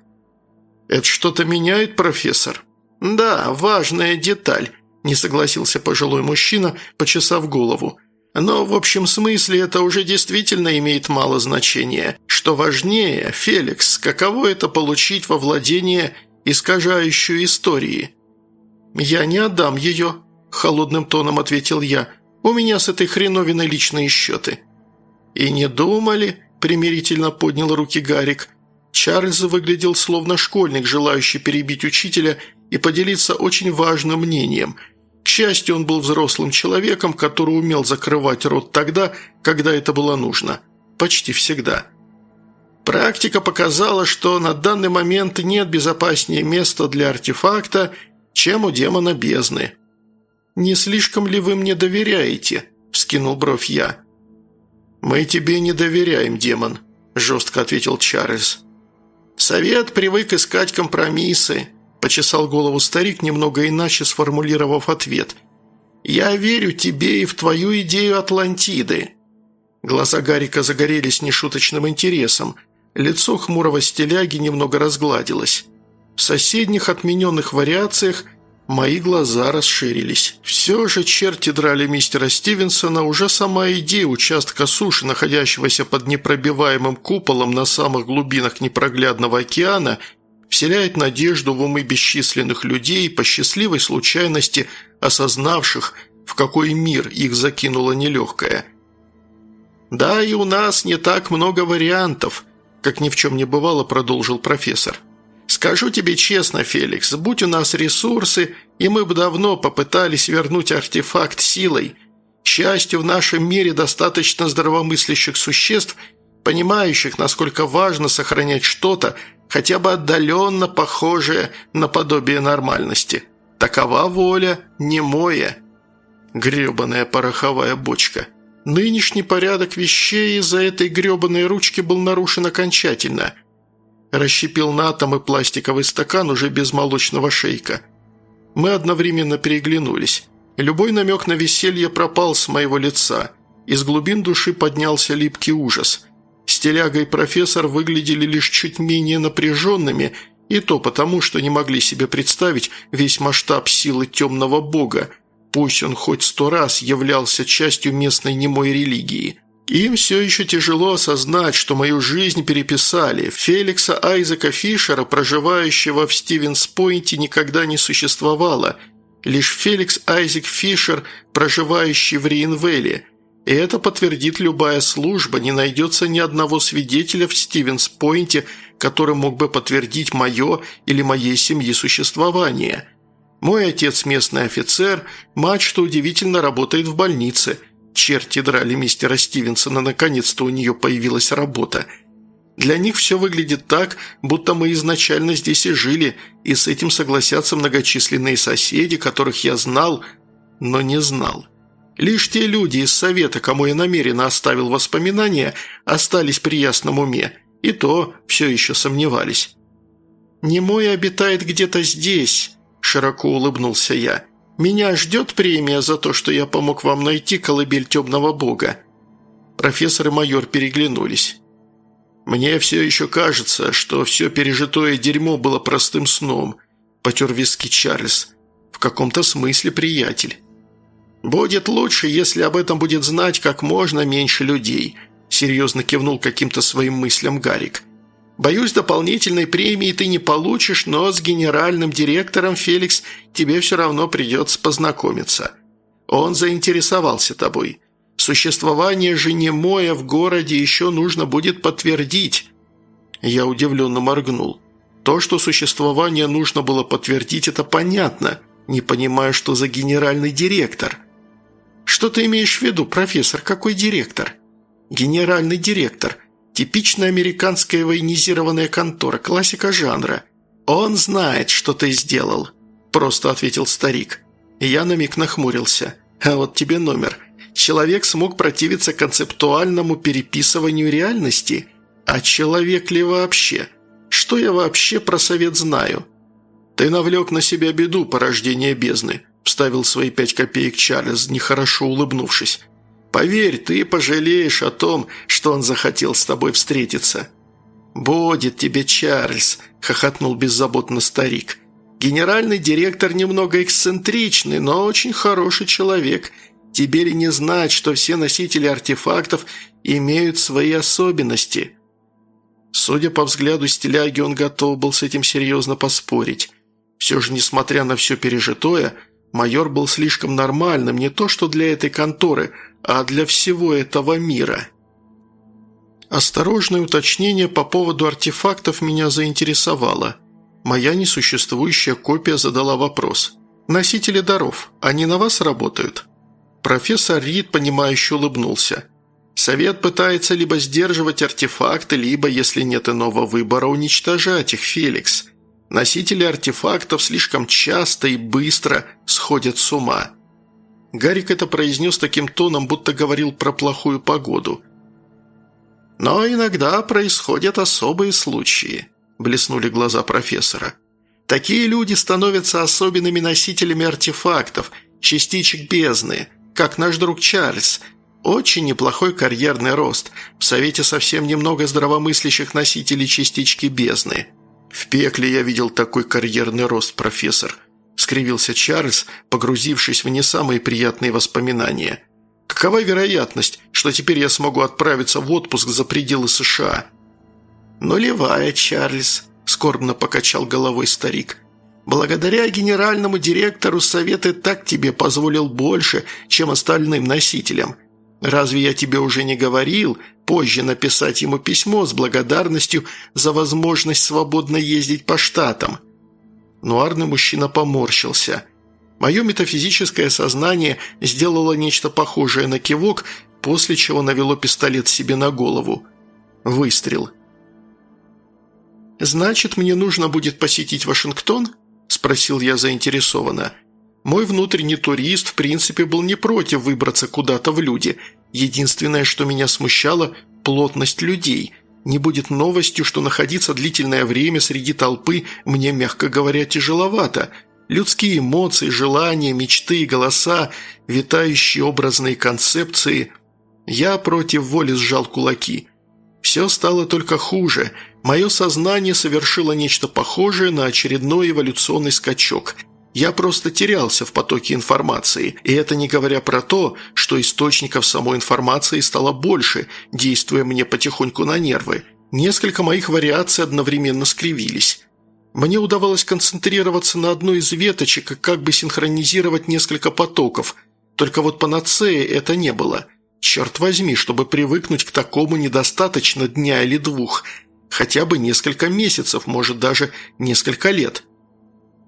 «Это что-то меняет, профессор?» «Да, важная деталь», – не согласился пожилой мужчина, почесав голову. «Но в общем смысле это уже действительно имеет мало значения. Что важнее, Феликс, каково это получить во владение искажающую истории?» «Я не отдам ее», – холодным тоном ответил я. «У меня с этой хреновиной личные счеты». «И не думали?» – примирительно поднял руки Гарик. Чарльз выглядел словно школьник, желающий перебить учителя и поделиться очень важным мнением. К счастью, он был взрослым человеком, который умел закрывать рот тогда, когда это было нужно. Почти всегда. Практика показала, что на данный момент нет безопаснее места для артефакта, чем у демона бездны. «Не слишком ли вы мне доверяете?» – вскинул бровь я. «Мы тебе не доверяем, демон», – жестко ответил Чарльз. «Совет привык искать компромиссы», – почесал голову старик, немного иначе сформулировав ответ. «Я верю тебе и в твою идею Атлантиды». Глаза Гарика загорелись нешуточным интересом. Лицо хмурого стиляги немного разгладилось. В соседних отмененных вариациях – Мои глаза расширились. Все же черти драли мистера Стивенсона, уже сама идея участка суши, находящегося под непробиваемым куполом на самых глубинах непроглядного океана, вселяет надежду в умы бесчисленных людей, по счастливой случайности осознавших, в какой мир их закинуло нелегкое. «Да, и у нас не так много вариантов», – как ни в чем не бывало, продолжил профессор. Скажу тебе честно, Феликс, будь у нас ресурсы, и мы бы давно попытались вернуть артефакт силой. К счастью, в нашем мире достаточно здравомыслящих существ, понимающих, насколько важно сохранять что-то, хотя бы отдаленно похожее на подобие нормальности. Такова воля, не моя. Гребаная пороховая бочка. Нынешний порядок вещей из-за этой гребаной ручки был нарушен окончательно – Расщепил на атомы пластиковый стакан уже без молочного шейка. Мы одновременно переглянулись. Любой намек на веселье пропал с моего лица. Из глубин души поднялся липкий ужас. Стиляга и профессор выглядели лишь чуть менее напряженными, и то потому, что не могли себе представить весь масштаб силы темного бога, пусть он хоть сто раз являлся частью местной немой религии. Им все еще тяжело осознать, что мою жизнь переписали. Феликса Айзека Фишера, проживающего в Стивенс-Пойнте, никогда не существовало. Лишь Феликс Айзек Фишер, проживающий в Риенвелле. И это подтвердит любая служба, не найдется ни одного свидетеля в Стивенс-Пойнте, который мог бы подтвердить мое или моей семьи существование. Мой отец местный офицер, мать, что удивительно, работает в больнице – Черти драли мистера Стивенсона, наконец-то у нее появилась работа. Для них все выглядит так, будто мы изначально здесь и жили, и с этим согласятся многочисленные соседи, которых я знал, но не знал. Лишь те люди из совета, кому я намеренно оставил воспоминания, остались при ясном уме, и то все еще сомневались. «Немой обитает где-то здесь», – широко улыбнулся я. «Меня ждет премия за то, что я помог вам найти колыбель темного бога». Профессор и майор переглянулись. «Мне все еще кажется, что все пережитое дерьмо было простым сном», – потер виски Чарльз. «В каком-то смысле приятель». «Будет лучше, если об этом будет знать как можно меньше людей», – серьезно кивнул каким-то своим мыслям Гарик. «Боюсь, дополнительной премии ты не получишь, но с генеральным директором, Феликс, тебе все равно придется познакомиться. Он заинтересовался тобой. Существование же Немоя в городе еще нужно будет подтвердить». Я удивленно моргнул. То, что существование нужно было подтвердить, это понятно. Не понимаю, что за генеральный директор – «Что ты имеешь в виду, профессор? Какой директор?» «Генеральный директор. Типичная американская военизированная контора, классика жанра. Он знает, что ты сделал», – просто ответил старик. Я на миг нахмурился. «А вот тебе номер. Человек смог противиться концептуальному переписыванию реальности? А человек ли вообще? Что я вообще про совет знаю?» «Ты навлек на себя беду порождения бездны», вставил свои пять копеек Чарльз, нехорошо улыбнувшись. «Поверь, ты пожалеешь о том, что он захотел с тобой встретиться». «Будет тебе, Чарльз», – хохотнул беззаботно старик. «Генеральный директор немного эксцентричный, но очень хороший человек. Тебе ли не знать, что все носители артефактов имеют свои особенности?» Судя по взгляду стиляги, он готов был с этим серьезно поспорить. Все же, несмотря на все пережитое, Майор был слишком нормальным не то что для этой конторы, а для всего этого мира. Осторожное уточнение по поводу артефактов меня заинтересовало. Моя несуществующая копия задала вопрос. «Носители даров, они на вас работают?» Профессор Рид, понимающе улыбнулся. «Совет пытается либо сдерживать артефакты, либо, если нет иного выбора, уничтожать их, Феликс. Носители артефактов слишком часто и быстро сходят с ума. Гарик это произнес таким тоном, будто говорил про плохую погоду. «Но иногда происходят особые случаи», – блеснули глаза профессора. «Такие люди становятся особенными носителями артефактов, частичек бездны, как наш друг Чарльз. Очень неплохой карьерный рост. В Совете совсем немного здравомыслящих носителей частички бездны». «В пекле я видел такой карьерный рост, профессор», – скривился Чарльз, погрузившись в не самые приятные воспоминания. «Какова вероятность, что теперь я смогу отправиться в отпуск за пределы США?» «Нулевая, Чарльз», – скорбно покачал головой старик. «Благодаря генеральному директору Совет и так тебе позволил больше, чем остальным носителям. Разве я тебе уже не говорил, позже написать ему письмо с благодарностью за возможность свободно ездить по штатам?» Нуарный мужчина поморщился. Мое метафизическое сознание сделало нечто похожее на кивок, после чего навело пистолет себе на голову. Выстрел. «Значит, мне нужно будет посетить Вашингтон?» – спросил я заинтересованно. – мой внутренний турист, в принципе, был не против выбраться куда-то в люди. Единственное, что меня смущало – плотность людей. Не будет новостью, что находиться длительное время среди толпы мне, мягко говоря, тяжеловато. Людские эмоции, желания, мечты, голоса, витающие образные концепции. Я против воли сжал кулаки. Все стало только хуже. Мое сознание совершило нечто похожее на очередной эволюционный скачок – я просто терялся в потоке информации, и это не говоря про то, что источников самой информации стало больше, действуя мне потихоньку на нервы. Несколько моих вариаций одновременно скривились. Мне удавалось концентрироваться на одной из веточек и как бы синхронизировать несколько потоков, только вот панацеи это не было. Черт возьми, чтобы привыкнуть к такому недостаточно дня или двух, хотя бы несколько месяцев, может даже несколько лет –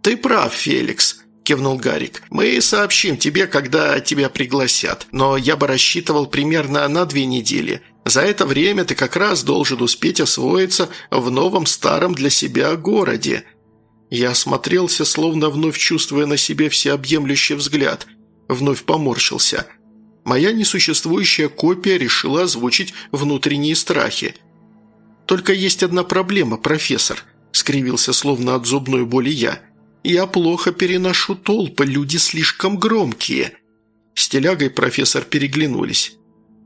«Ты прав, Феликс», – кивнул Гарик. «Мы сообщим тебе, когда тебя пригласят, но я бы рассчитывал примерно на две недели. За это время ты как раз должен успеть освоиться в новом старом для себя городе». Я осмотрелся, словно вновь чувствуя на себе всеобъемлющий взгляд. Вновь поморщился. Моя несуществующая копия решила озвучить внутренние страхи. «Только есть одна проблема, профессор», – скривился словно от зубной боли я. «Я плохо переношу толпы, люди слишком громкие». С телягой профессор переглянулись.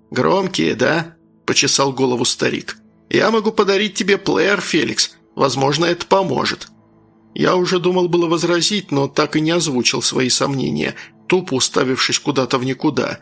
«Громкие, да?» – почесал голову старик. «Я могу подарить тебе плеер, Феликс. Возможно, это поможет». Я уже думал было возразить, но так и не озвучил свои сомнения, тупо уставившись куда-то в никуда.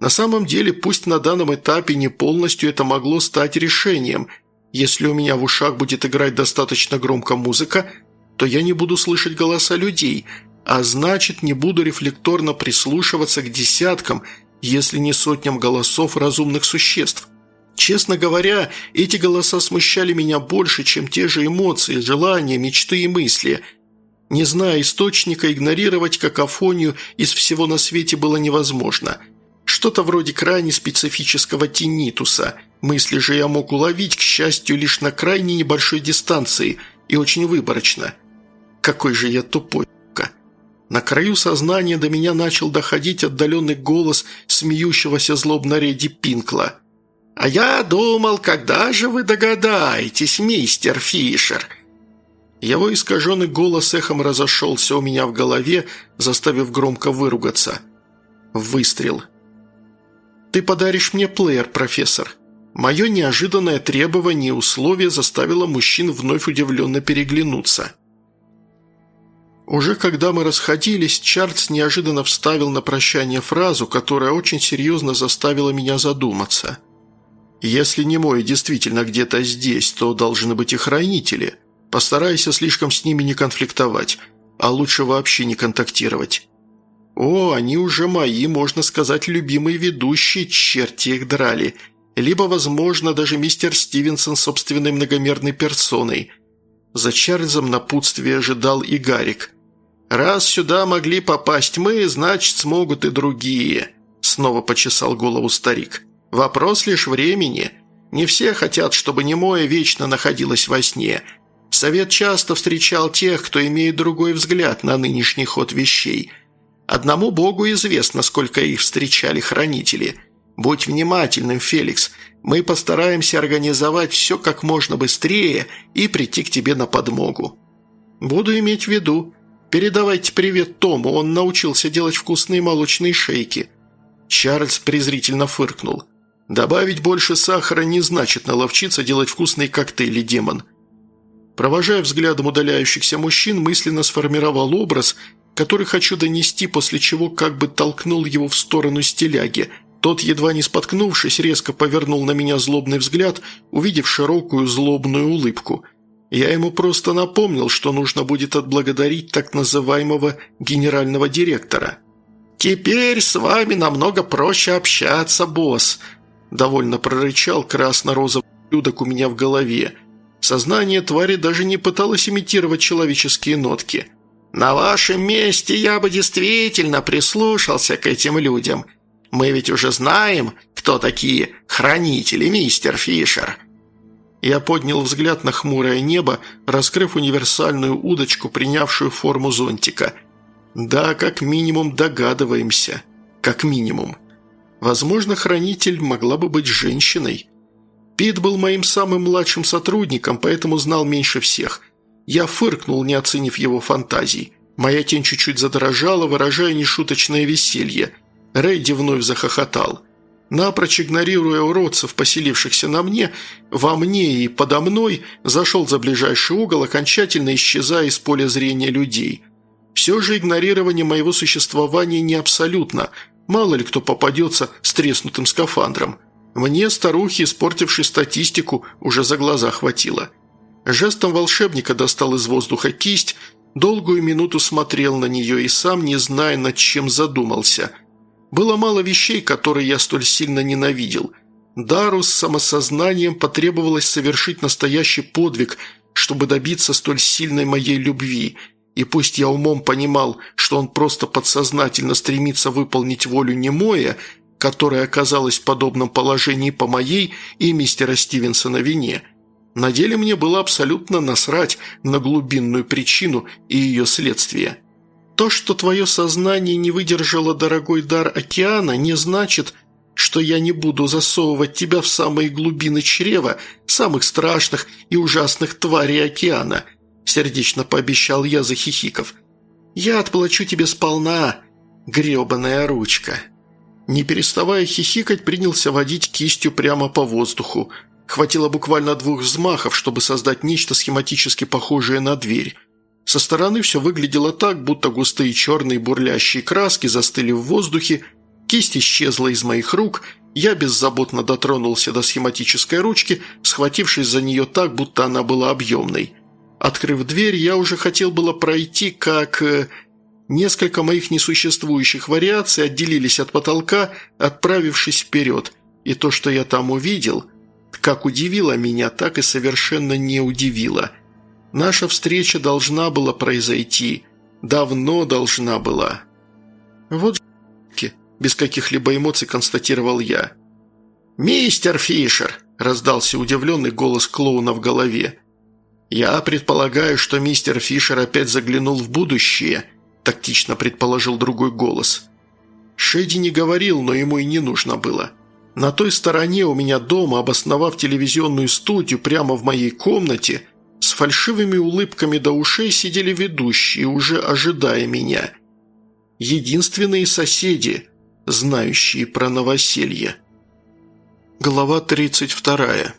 На самом деле, пусть на данном этапе не полностью это могло стать решением. Если у меня в ушах будет играть достаточно громко музыка, то я не буду слышать голоса людей, а значит, не буду рефлекторно прислушиваться к десяткам, если не сотням голосов разумных существ. Честно говоря, эти голоса смущали меня больше, чем те же эмоции, желания, мечты и мысли. Не зная источника, игнорировать какофонию из всего на свете было невозможно. Что-то вроде крайне специфического тинитуса. Мысли же я мог уловить, к счастью, лишь на крайне небольшой дистанции и очень выборочно. Какой же я тупой. На краю сознания до меня начал доходить отдаленный голос смеющегося злобно Реди Пинкла. «А я думал, когда же вы догадаетесь, мистер Фишер?» Его искаженный голос эхом разошелся у меня в голове, заставив громко выругаться. Выстрел. «Ты подаришь мне плеер, профессор». Мое неожиданное требование и условие заставило мужчин вновь удивленно переглянуться. Уже когда мы расходились, Чарльз неожиданно вставил на прощание фразу, которая очень серьезно заставила меня задуматься. «Если не мой действительно где-то здесь, то должны быть и хранители. Постарайся слишком с ними не конфликтовать, а лучше вообще не контактировать». «О, они уже мои, можно сказать, любимые ведущие, черти их драли. Либо, возможно, даже мистер Стивенсон собственной многомерной персоной». За Чарльзом напутствие ожидал и Гарик – «Раз сюда могли попасть мы, значит, смогут и другие», – снова почесал голову старик. «Вопрос лишь времени. Не все хотят, чтобы немое вечно находилось во сне. Совет часто встречал тех, кто имеет другой взгляд на нынешний ход вещей. Одному богу известно, сколько их встречали хранители. Будь внимательным, Феликс. Мы постараемся организовать все как можно быстрее и прийти к тебе на подмогу». «Буду иметь в виду», «Передавайте привет Тому, он научился делать вкусные молочные шейки». Чарльз презрительно фыркнул. «Добавить больше сахара не значит наловчиться делать вкусные коктейли, демон». Провожая взглядом удаляющихся мужчин, мысленно сформировал образ, который хочу донести, после чего как бы толкнул его в сторону стиляги. Тот, едва не споткнувшись, резко повернул на меня злобный взгляд, увидев широкую злобную улыбку – я ему просто напомнил, что нужно будет отблагодарить так называемого генерального директора. «Теперь с вами намного проще общаться, босс», – довольно прорычал красно-розовый блюдок у меня в голове. Сознание твари даже не пыталось имитировать человеческие нотки. «На вашем месте я бы действительно прислушался к этим людям. Мы ведь уже знаем, кто такие хранители, мистер Фишер». Я поднял взгляд на хмурое небо, раскрыв универсальную удочку, принявшую форму зонтика. Да, как минимум догадываемся. Как минимум. Возможно, хранитель могла бы быть женщиной. Пит был моим самым младшим сотрудником, поэтому знал меньше всех. Я фыркнул, не оценив его фантазий. Моя тень чуть-чуть задрожала, выражая нешуточное веселье. Рэдди вновь захохотал – Напрочь игнорируя уродцев, поселившихся на мне, во мне и подо мной, зашел за ближайший угол, окончательно исчезая из поля зрения людей. Все же игнорирование моего существования не абсолютно, мало ли кто попадется с треснутым скафандром. Мне, старухи, испортившей статистику, уже за глаза хватило. Жестом волшебника достал из воздуха кисть, долгую минуту смотрел на нее и сам, не зная, над чем задумался – было мало вещей, которые я столь сильно ненавидел. Дару с самосознанием потребовалось совершить настоящий подвиг, чтобы добиться столь сильной моей любви. И пусть я умом понимал, что он просто подсознательно стремится выполнить волю Немоя, которая оказалась в подобном положении по моей и мистера Стивенсона вине, на деле мне было абсолютно насрать на глубинную причину и ее следствие. То, что твое сознание не выдержало дорогой дар океана, не значит, что я не буду засовывать тебя в самые глубины чрева самых страшных и ужасных тварей океана», сердечно пообещал я, захихиков. «Я отплачу тебе сполна, гребаная ручка». Не переставая хихикать, принялся водить кистью прямо по воздуху. Хватило буквально двух взмахов, чтобы создать нечто схематически похожее на дверь. Со стороны все выглядело так, будто густые черные бурлящие краски застыли в воздухе, кисть исчезла из моих рук, я беззаботно дотронулся до схематической ручки, схватившись за нее так, будто она была объемной. Открыв дверь, я уже хотел было пройти, как... Э, несколько моих несуществующих вариаций отделились от потолка, отправившись вперед, и то, что я там увидел, как удивило меня, так и совершенно не удивило. Наша встреча должна была произойти, давно должна была. Вот без каких-либо эмоций констатировал я. «Мистер Фишер!» – раздался удивленный голос клоуна в голове. «Я предполагаю, что мистер Фишер опять заглянул в будущее», – тактично предположил другой голос. Шеди не говорил, но ему и не нужно было. На той стороне у меня дома, обосновав телевизионную студию прямо в моей комнате, с фальшивыми улыбками до ушей сидели ведущие, уже ожидая меня. Единственные соседи, знающие про новоселье. Глава 32.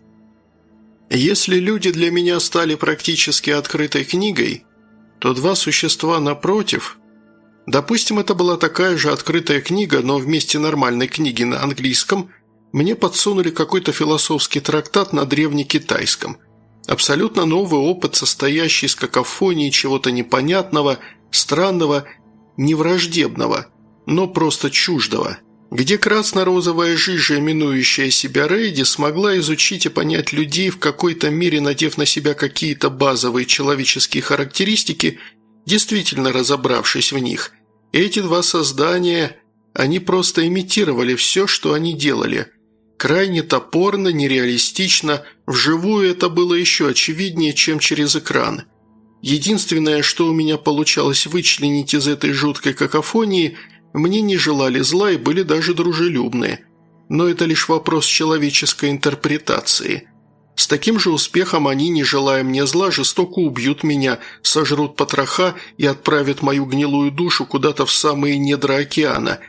Если люди для меня стали практически открытой книгой, то два существа напротив... Допустим, это была такая же открытая книга, но вместе нормальной книги на английском мне подсунули какой-то философский трактат на древнекитайском. Абсолютно новый опыт, состоящий из какофонии чего-то непонятного, странного, невраждебного, но просто чуждого – где красно-розовая жижа, именующая себя Рейди, смогла изучить и понять людей, в какой-то мере надев на себя какие-то базовые человеческие характеристики, действительно разобравшись в них. Эти два создания, они просто имитировали все, что они делали. Крайне топорно, нереалистично, вживую это было еще очевиднее, чем через экран. Единственное, что у меня получалось вычленить из этой жуткой какофонии – мне не желали зла и были даже дружелюбные. Но это лишь вопрос человеческой интерпретации. С таким же успехом они, не желая мне зла, жестоко убьют меня, сожрут потроха и отправят мою гнилую душу куда-то в самые недра океана.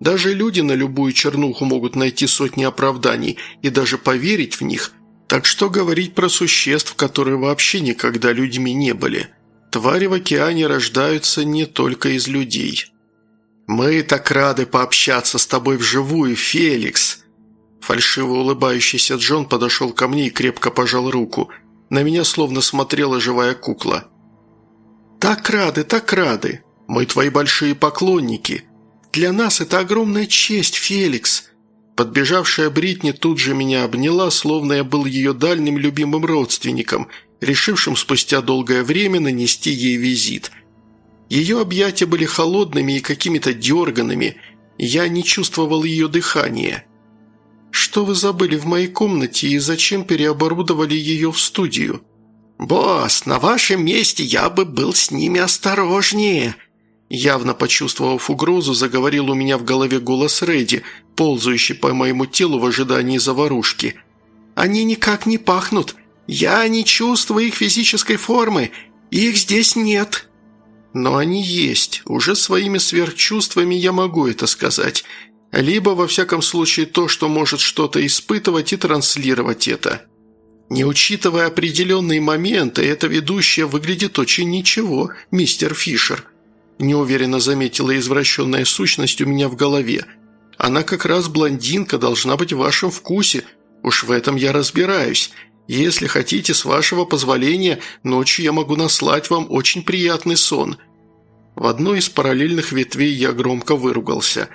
Даже люди на любую чернуху могут найти сотни оправданий и даже поверить в них. Так что говорить про существ, которые вообще никогда людьми не были. Твари в океане рождаются не только из людей». «Мы так рады пообщаться с тобой вживую, Феликс!» Фальшиво улыбающийся Джон подошел ко мне и крепко пожал руку. На меня словно смотрела живая кукла. «Так рады, так рады! Мы твои большие поклонники! Для нас это огромная честь, Феликс!» Подбежавшая Бритни тут же меня обняла, словно я был ее дальним любимым родственником, решившим спустя долгое время нанести ей визит – ее объятия были холодными и какими-то дерганными, я не чувствовал ее дыхания. «Что вы забыли в моей комнате и зачем переоборудовали ее в студию?» «Босс, на вашем месте я бы был с ними осторожнее!» Явно почувствовав угрозу, заговорил у меня в голове голос Рэдди, ползающий по моему телу в ожидании заварушки. «Они никак не пахнут. Я не чувствую их физической формы. Их здесь нет». Но они есть. Уже своими сверхчувствами я могу это сказать. Либо, во всяком случае, то, что может что-то испытывать и транслировать это. Не учитывая определенные моменты, эта ведущая выглядит очень ничего, мистер Фишер. Неуверенно заметила извращенная сущность у меня в голове. Она как раз блондинка, должна быть в вашем вкусе. Уж в этом я разбираюсь. Если хотите, с вашего позволения, ночью я могу наслать вам очень приятный сон». В одной из параллельных ветвей я громко выругался.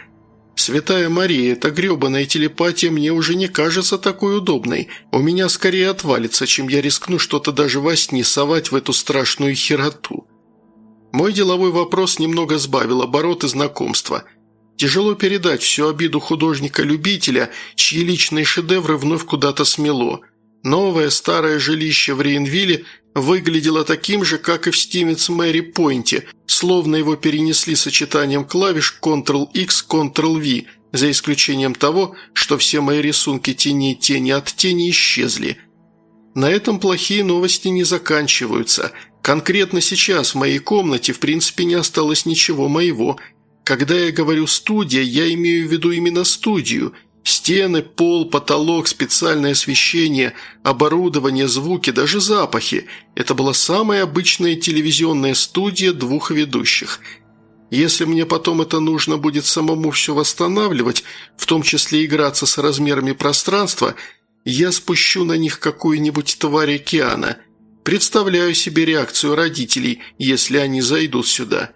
«Святая Мария, эта гребаная телепатия мне уже не кажется такой удобной. У меня скорее отвалится, чем я рискну что-то даже во сне совать в эту страшную хероту». Мой деловой вопрос немного сбавил обороты знакомства. Тяжело передать всю обиду художника-любителя, чьи личные шедевры вновь куда-то смело – Новое старое жилище в Рейнвилле выглядело таким же, как и в Стивенс Мэри Пойнте, словно его перенесли сочетанием клавиш Ctrl-X, Ctrl-V, за исключением того, что все мои рисунки тени и тени от тени исчезли. На этом плохие новости не заканчиваются. Конкретно сейчас в моей комнате в принципе не осталось ничего моего. Когда я говорю «студия», я имею в виду именно студию – Стены, пол, потолок, специальное освещение, оборудование, звуки, даже запахи – это была самая обычная телевизионная студия двух ведущих. Если мне потом это нужно будет самому все восстанавливать, в том числе играться с размерами пространства, я спущу на них какую-нибудь тварь океана. Представляю себе реакцию родителей, если они зайдут сюда.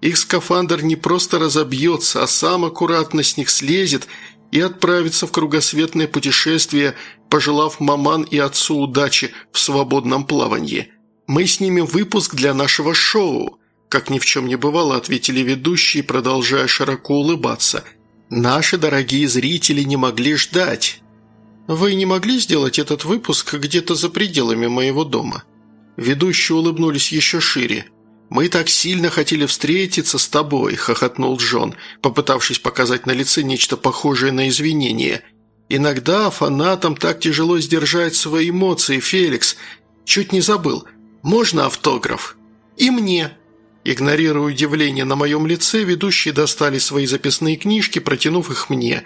Их скафандр не просто разобьется, а сам аккуратно с них слезет – и отправиться в кругосветное путешествие, пожелав маман и отцу удачи в свободном плавании. Мы снимем выпуск для нашего шоу», – как ни в чем не бывало, ответили ведущие, продолжая широко улыбаться. «Наши дорогие зрители не могли ждать». «Вы не могли сделать этот выпуск где-то за пределами моего дома?» Ведущие улыбнулись еще шире. «Мы так сильно хотели встретиться с тобой», – хохотнул Джон, попытавшись показать на лице нечто похожее на извинение. «Иногда фанатам так тяжело сдержать свои эмоции, Феликс. Чуть не забыл. Можно автограф?» «И мне». Игнорируя удивление на моем лице, ведущие достали свои записные книжки, протянув их мне.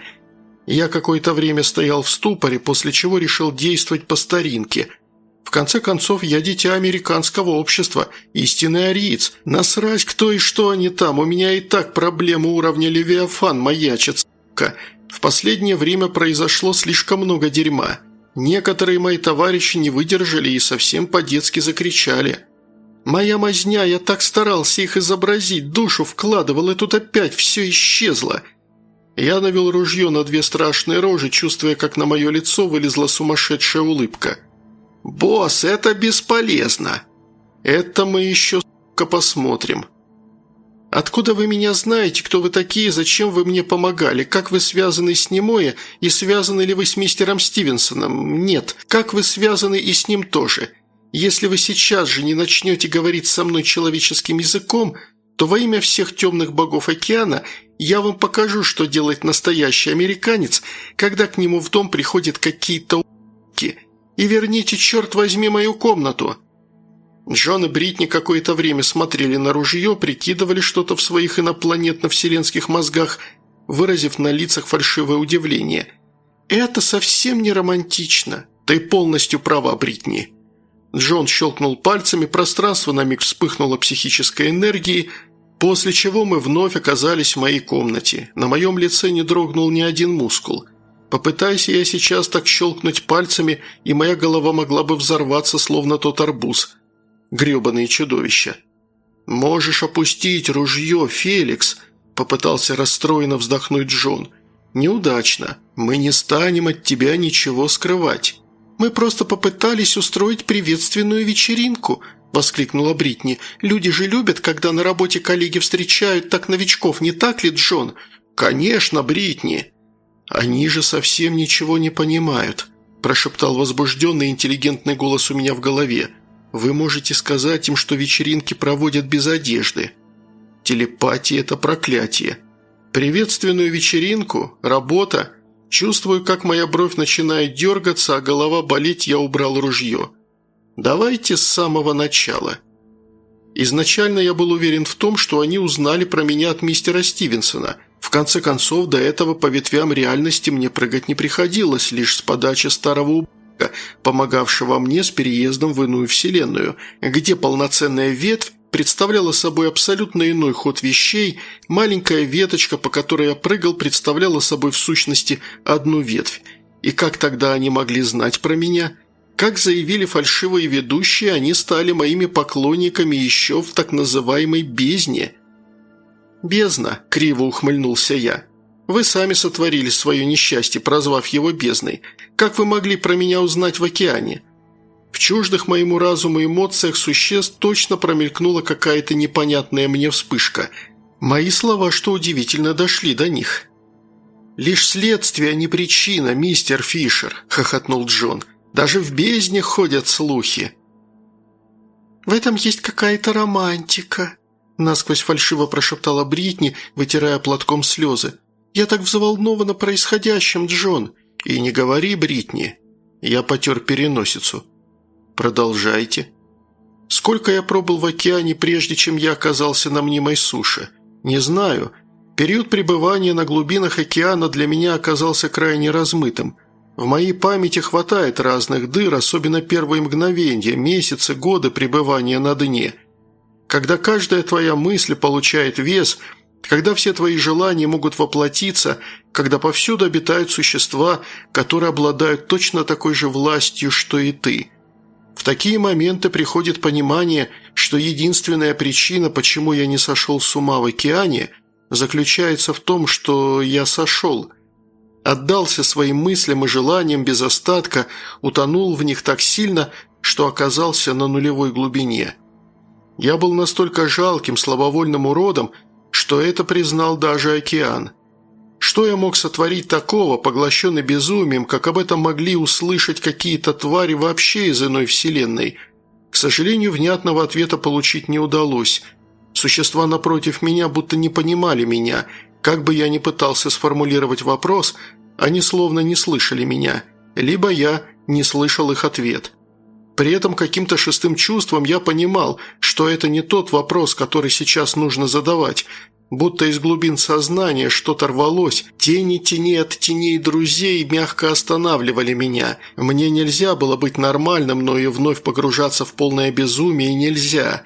Я какое-то время стоял в ступоре, после чего решил действовать по старинке – в конце концов, я дитя американского общества, истинный ариец. Насрать кто и что они там, у меня и так проблемы уровня Левиафан маячат, сука. В последнее время произошло слишком много дерьма. Некоторые мои товарищи не выдержали и совсем по-детски закричали. «Моя мазня, я так старался их изобразить, душу вкладывал, и тут опять все исчезло». Я навел ружье на две страшные рожи, чувствуя, как на мое лицо вылезла сумасшедшая улыбка – «Босс, это бесполезно!» «Это мы еще, сука, посмотрим!» «Откуда вы меня знаете, кто вы такие, зачем вы мне помогали, как вы связаны с Немоя и связаны ли вы с мистером Стивенсоном? Нет, как вы связаны и с ним тоже? Если вы сейчас же не начнете говорить со мной человеческим языком, то во имя всех темных богов океана я вам покажу, что делает настоящий американец, когда к нему в дом приходят какие-то у**ки и верните, черт возьми, мою комнату!» Джон и Бритни какое-то время смотрели на ружье, прикидывали что-то в своих инопланетно-вселенских мозгах, выразив на лицах фальшивое удивление. «Это совсем не романтично. Ты полностью права, Бритни». Джон щелкнул пальцами, пространство на миг вспыхнуло психической энергией, после чего мы вновь оказались в моей комнате. На моем лице не дрогнул ни один мускул. Попытайся я сейчас так щелкнуть пальцами, и моя голова могла бы взорваться, словно тот арбуз. Гребаные чудовища. «Можешь опустить ружье, Феликс», – попытался расстроенно вздохнуть Джон. «Неудачно. Мы не станем от тебя ничего скрывать. Мы просто попытались устроить приветственную вечеринку», – воскликнула Бритни. «Люди же любят, когда на работе коллеги встречают так новичков, не так ли, Джон?» «Конечно, Бритни!» «Они же совсем ничего не понимают», – прошептал возбужденный интеллигентный голос у меня в голове. «Вы можете сказать им, что вечеринки проводят без одежды. Телепатия – это проклятие. Приветственную вечеринку? Работа? Чувствую, как моя бровь начинает дергаться, а голова болеть, я убрал ружье. Давайте с самого начала». Изначально я был уверен в том, что они узнали про меня от мистера Стивенсона – конце концов, до этого по ветвям реальности мне прыгать не приходилось, лишь с подачи старого убога, помогавшего мне с переездом в иную вселенную, где полноценная ветвь представляла собой абсолютно иной ход вещей, маленькая веточка, по которой я прыгал, представляла собой в сущности одну ветвь. И как тогда они могли знать про меня? Как заявили фальшивые ведущие, они стали моими поклонниками еще в так называемой «бездне», «Бездна», – криво ухмыльнулся я. «Вы сами сотворили свое несчастье, прозвав его бездной. Как вы могли про меня узнать в океане?» В чуждых моему разуму эмоциях существ точно промелькнула какая-то непонятная мне вспышка. Мои слова, что удивительно, дошли до них. «Лишь следствие, а не причина, мистер Фишер», – хохотнул Джон. «Даже в бездне ходят слухи». В этом есть какая-то романтика», – насквозь фальшиво прошептала Бритни, вытирая платком слезы. «Я так взволнована происходящим, Джон». «И не говори, Бритни». Я потер переносицу. «Продолжайте». «Сколько я пробыл в океане, прежде чем я оказался на мнимой суше? Не знаю. Период пребывания на глубинах океана для меня оказался крайне размытым. В моей памяти хватает разных дыр, особенно первые мгновения, месяцы, годы пребывания на дне. Когда каждая твоя мысль получает вес, когда все твои желания могут воплотиться, когда повсюду обитают существа, которые обладают точно такой же властью, что и ты. В такие моменты приходит понимание, что единственная причина, почему я не сошел с ума в океане, заключается в том, что я сошел – Отдался своим мыслям и желаниям без остатка, утонул в них так сильно, что оказался на нулевой глубине. Я был настолько жалким, слабовольным уродом, что это признал даже океан. Что я мог сотворить такого, поглощенный безумием, как об этом могли услышать какие-то твари вообще из иной вселенной? К сожалению, внятного ответа получить не удалось. Существа напротив меня будто не понимали меня – как бы я ни пытался сформулировать вопрос, они словно не слышали меня, либо я не слышал их ответ. При этом каким-то шестым чувством я понимал, что это не тот вопрос, который сейчас нужно задавать, будто из глубин сознания что-то рвалось, тени теней от теней друзей мягко останавливали меня. Мне нельзя было быть нормальным, но и вновь погружаться в полное безумие нельзя.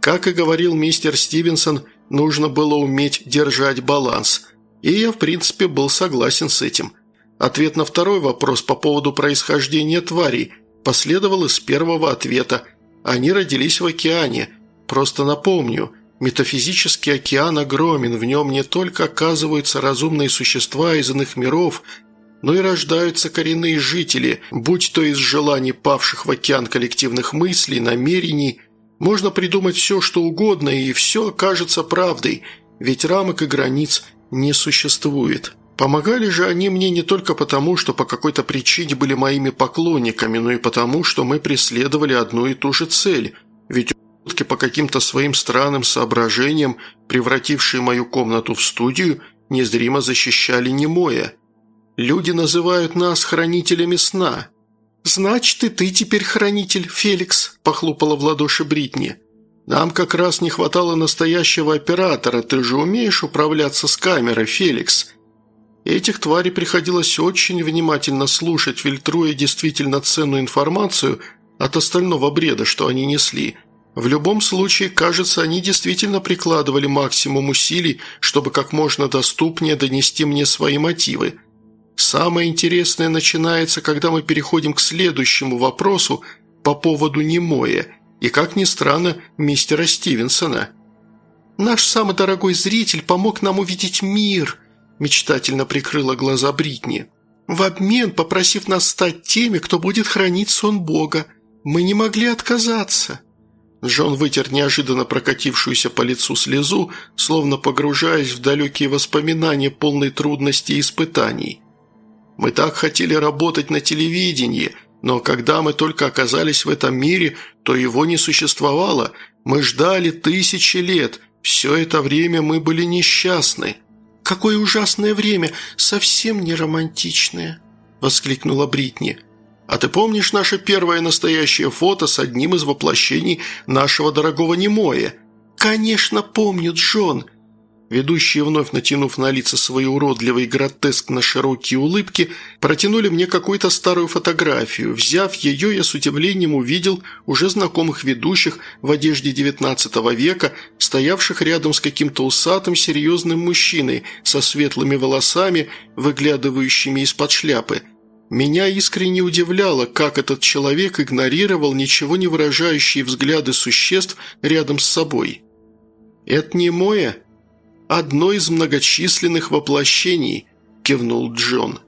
Как и говорил мистер Стивенсон – Нужно было уметь держать баланс. И я, в принципе, был согласен с этим. Ответ на второй вопрос по поводу происхождения тварей последовал из первого ответа. Они родились в океане. Просто напомню, метафизический океан огромен, в нем не только оказываются разумные существа из иных миров, но и рождаются коренные жители, будь то из желаний павших в океан коллективных мыслей, намерений – можно придумать все, что угодно, и все окажется правдой, ведь рамок и границ не существует. Помогали же они мне не только потому, что по какой-то причине были моими поклонниками, но и потому, что мы преследовали одну и ту же цель, ведь ублюдки по каким-то своим странным соображениям, превратившие мою комнату в студию, незримо защищали немое. Люди называют нас хранителями сна – «Значит, и ты теперь хранитель, Феликс», – похлопала в ладоши Бритни. «Нам как раз не хватало настоящего оператора, ты же умеешь управляться с камерой, Феликс». Этих тварей приходилось очень внимательно слушать, фильтруя действительно ценную информацию от остального бреда, что они несли. В любом случае, кажется, они действительно прикладывали максимум усилий, чтобы как можно доступнее донести мне свои мотивы – Самое интересное начинается, когда мы переходим к следующему вопросу по поводу Немоя и, как ни странно, мистера Стивенсона. «Наш самый дорогой зритель помог нам увидеть мир», – мечтательно прикрыла глаза Бритни. «В обмен попросив нас стать теми, кто будет хранить сон Бога. Мы не могли отказаться». Джон вытер неожиданно прокатившуюся по лицу слезу, словно погружаясь в далекие воспоминания полной трудностей и испытаний. Мы так хотели работать на телевидении, но когда мы только оказались в этом мире, то его не существовало. Мы ждали тысячи лет. Все это время мы были несчастны». «Какое ужасное время! Совсем не романтичное!» – воскликнула Бритни. «А ты помнишь наше первое настоящее фото с одним из воплощений нашего дорогого Немоя?» «Конечно помню, Джон!» Ведущие, вновь натянув на лица свои уродливые гротескно широкие улыбки, протянули мне какую-то старую фотографию. Взяв ее, я с удивлением увидел уже знакомых ведущих в одежде XIX века, стоявших рядом с каким-то усатым серьезным мужчиной со светлыми волосами, выглядывающими из-под шляпы. Меня искренне удивляло, как этот человек игнорировал ничего не выражающие взгляды существ рядом с собой. «Это не мое?» «Одно из многочисленных воплощений», – кивнул Джон.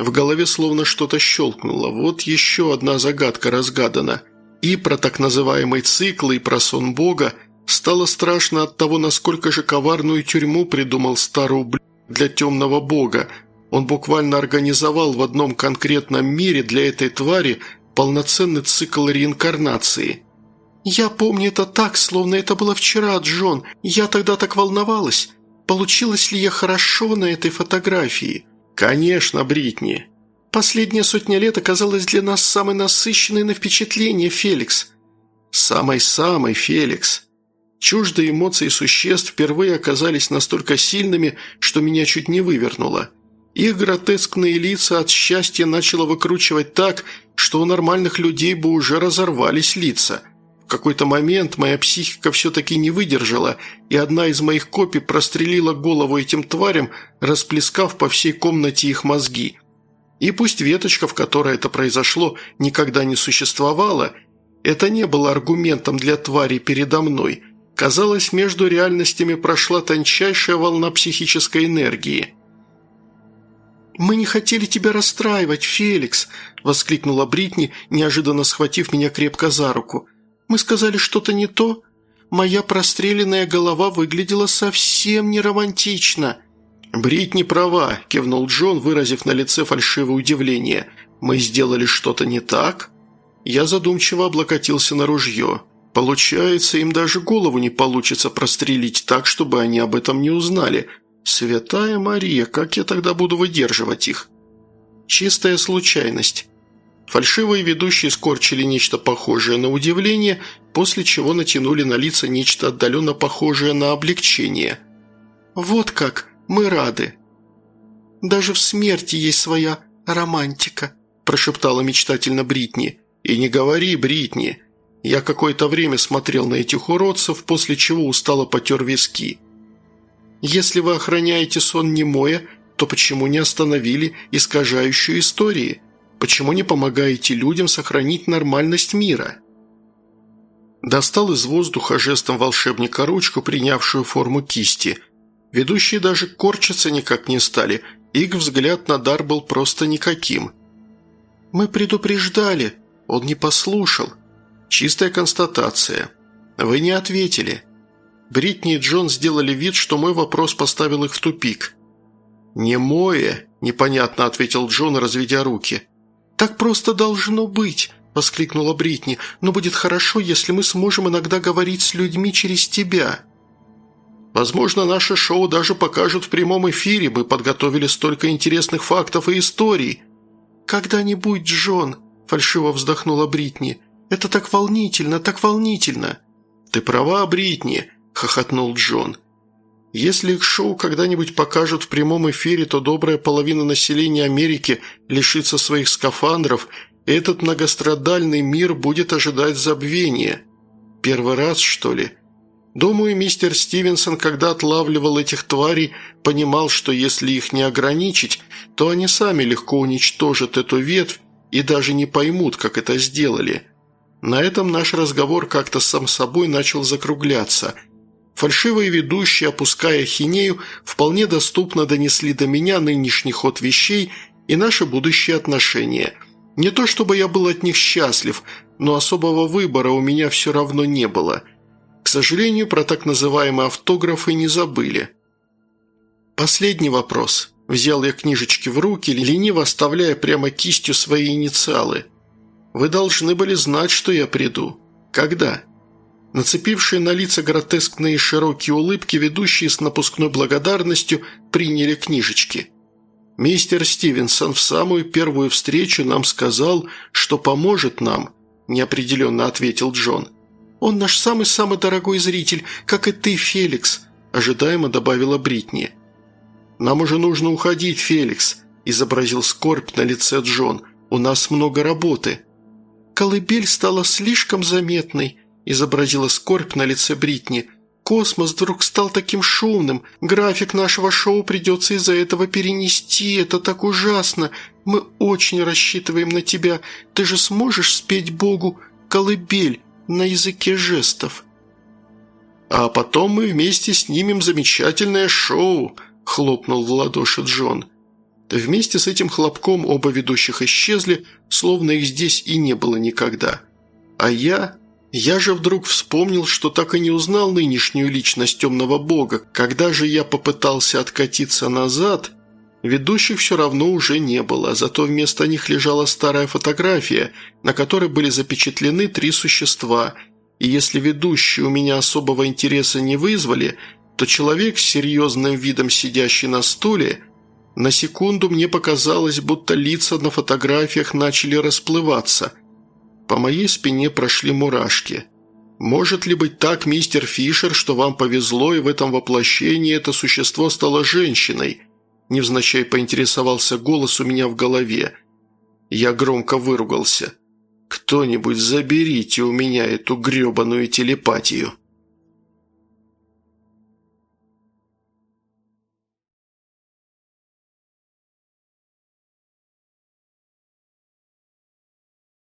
В голове словно что-то щелкнуло. Вот еще одна загадка разгадана. И про так называемый цикл, и про сон Бога. Стало страшно от того, насколько же коварную тюрьму придумал старый ублюдок для темного бога. Он буквально организовал в одном конкретном мире для этой твари полноценный цикл реинкарнации – «Я помню это так, словно это было вчера, Джон. Я тогда так волновалась. Получилось ли я хорошо на этой фотографии?» «Конечно, Бритни». «Последняя сотня лет оказалась для нас самой насыщенной на впечатление, Феликс». «Самой-самой, Феликс». Чуждые эмоции существ впервые оказались настолько сильными, что меня чуть не вывернуло. Их гротескные лица от счастья начало выкручивать так, что у нормальных людей бы уже разорвались лица – какой-то момент моя психика все-таки не выдержала, и одна из моих копий прострелила голову этим тварям, расплескав по всей комнате их мозги. И пусть веточка, в которой это произошло, никогда не существовала, это не было аргументом для твари передо мной. Казалось, между реальностями прошла тончайшая волна психической энергии. «Мы не хотели тебя расстраивать, Феликс!» – воскликнула Бритни, неожиданно схватив меня крепко за руку – мы сказали что-то не то? Моя простреленная голова выглядела совсем не романтично». «Брит не права», – кивнул Джон, выразив на лице фальшивое удивление. «Мы сделали что-то не так?» Я задумчиво облокотился на ружье. «Получается, им даже голову не получится прострелить так, чтобы они об этом не узнали. Святая Мария, как я тогда буду выдерживать их?» «Чистая случайность. Фальшивые ведущие скорчили нечто похожее на удивление, после чего натянули на лица нечто отдаленно похожее на облегчение. «Вот как! Мы рады!» «Даже в смерти есть своя романтика», – прошептала мечтательно Бритни. «И не говори, Бритни!» Я какое-то время смотрел на этих уродцев, после чего устало потер виски. «Если вы охраняете сон немое, то почему не остановили искажающую истории?» Почему не помогаете людям сохранить нормальность мира?» Достал из воздуха жестом волшебника ручку, принявшую форму кисти. Ведущие даже корчиться никак не стали, их взгляд на дар был просто никаким. «Мы предупреждали, он не послушал. Чистая констатация. Вы не ответили». Бритни и Джон сделали вид, что мой вопрос поставил их в тупик. «Не мое», – непонятно ответил Джон, разведя руки. «Так просто должно быть!» – воскликнула Бритни. «Но будет хорошо, если мы сможем иногда говорить с людьми через тебя». «Возможно, наше шоу даже покажут в прямом эфире. Мы подготовили столько интересных фактов и историй». «Когда-нибудь, Джон!» – фальшиво вздохнула Бритни. «Это так волнительно, так волнительно!» «Ты права, Бритни!» – хохотнул Джон. Если их шоу когда-нибудь покажут в прямом эфире, то добрая половина населения Америки лишится своих скафандров, и этот многострадальный мир будет ожидать забвения. Первый раз, что ли? Думаю, мистер Стивенсон, когда отлавливал этих тварей, понимал, что если их не ограничить, то они сами легко уничтожат эту ветвь и даже не поймут, как это сделали. На этом наш разговор как-то сам собой начал закругляться – Фальшивые ведущие, опуская хинею, вполне доступно донесли до меня нынешний ход вещей и наши будущие отношения. Не то чтобы я был от них счастлив, но особого выбора у меня все равно не было. К сожалению, про так называемые автографы не забыли. Последний вопрос. Взял я книжечки в руки, лениво оставляя прямо кистью свои инициалы. Вы должны были знать, что я приду. Когда? Нацепившие на лица гротескные широкие улыбки, ведущие с напускной благодарностью, приняли книжечки. «Мистер Стивенсон в самую первую встречу нам сказал, что поможет нам», – неопределенно ответил Джон. «Он наш самый-самый дорогой зритель, как и ты, Феликс», – ожидаемо добавила Бритни. «Нам уже нужно уходить, Феликс», – изобразил скорбь на лице Джон. «У нас много работы». «Колыбель стала слишком заметной», – изобразила скорбь на лице Бритни. «Космос вдруг стал таким шумным. График нашего шоу придется из-за этого перенести. Это так ужасно. Мы очень рассчитываем на тебя. Ты же сможешь спеть Богу колыбель на языке жестов?» «А потом мы вместе снимем замечательное шоу», – хлопнул в ладоши Джон. Вместе с этим хлопком оба ведущих исчезли, словно их здесь и не было никогда. А я я же вдруг вспомнил, что так и не узнал нынешнюю личность темного бога. Когда же я попытался откатиться назад, ведущих все равно уже не было, зато вместо них лежала старая фотография, на которой были запечатлены три существа. и если ведущие у меня особого интереса не вызвали, то человек с серьезным видом, сидящий на стуле, на секунду мне показалось, будто лица на фотографиях начали расплываться. По моей спине прошли мурашки. Может ли быть так, мистер Фишер, что вам повезло, и в этом воплощении это существо стало женщиной? Невзначай поинтересовался голос у меня в голове. Я громко выругался. «Кто-нибудь заберите у меня эту гребаную телепатию».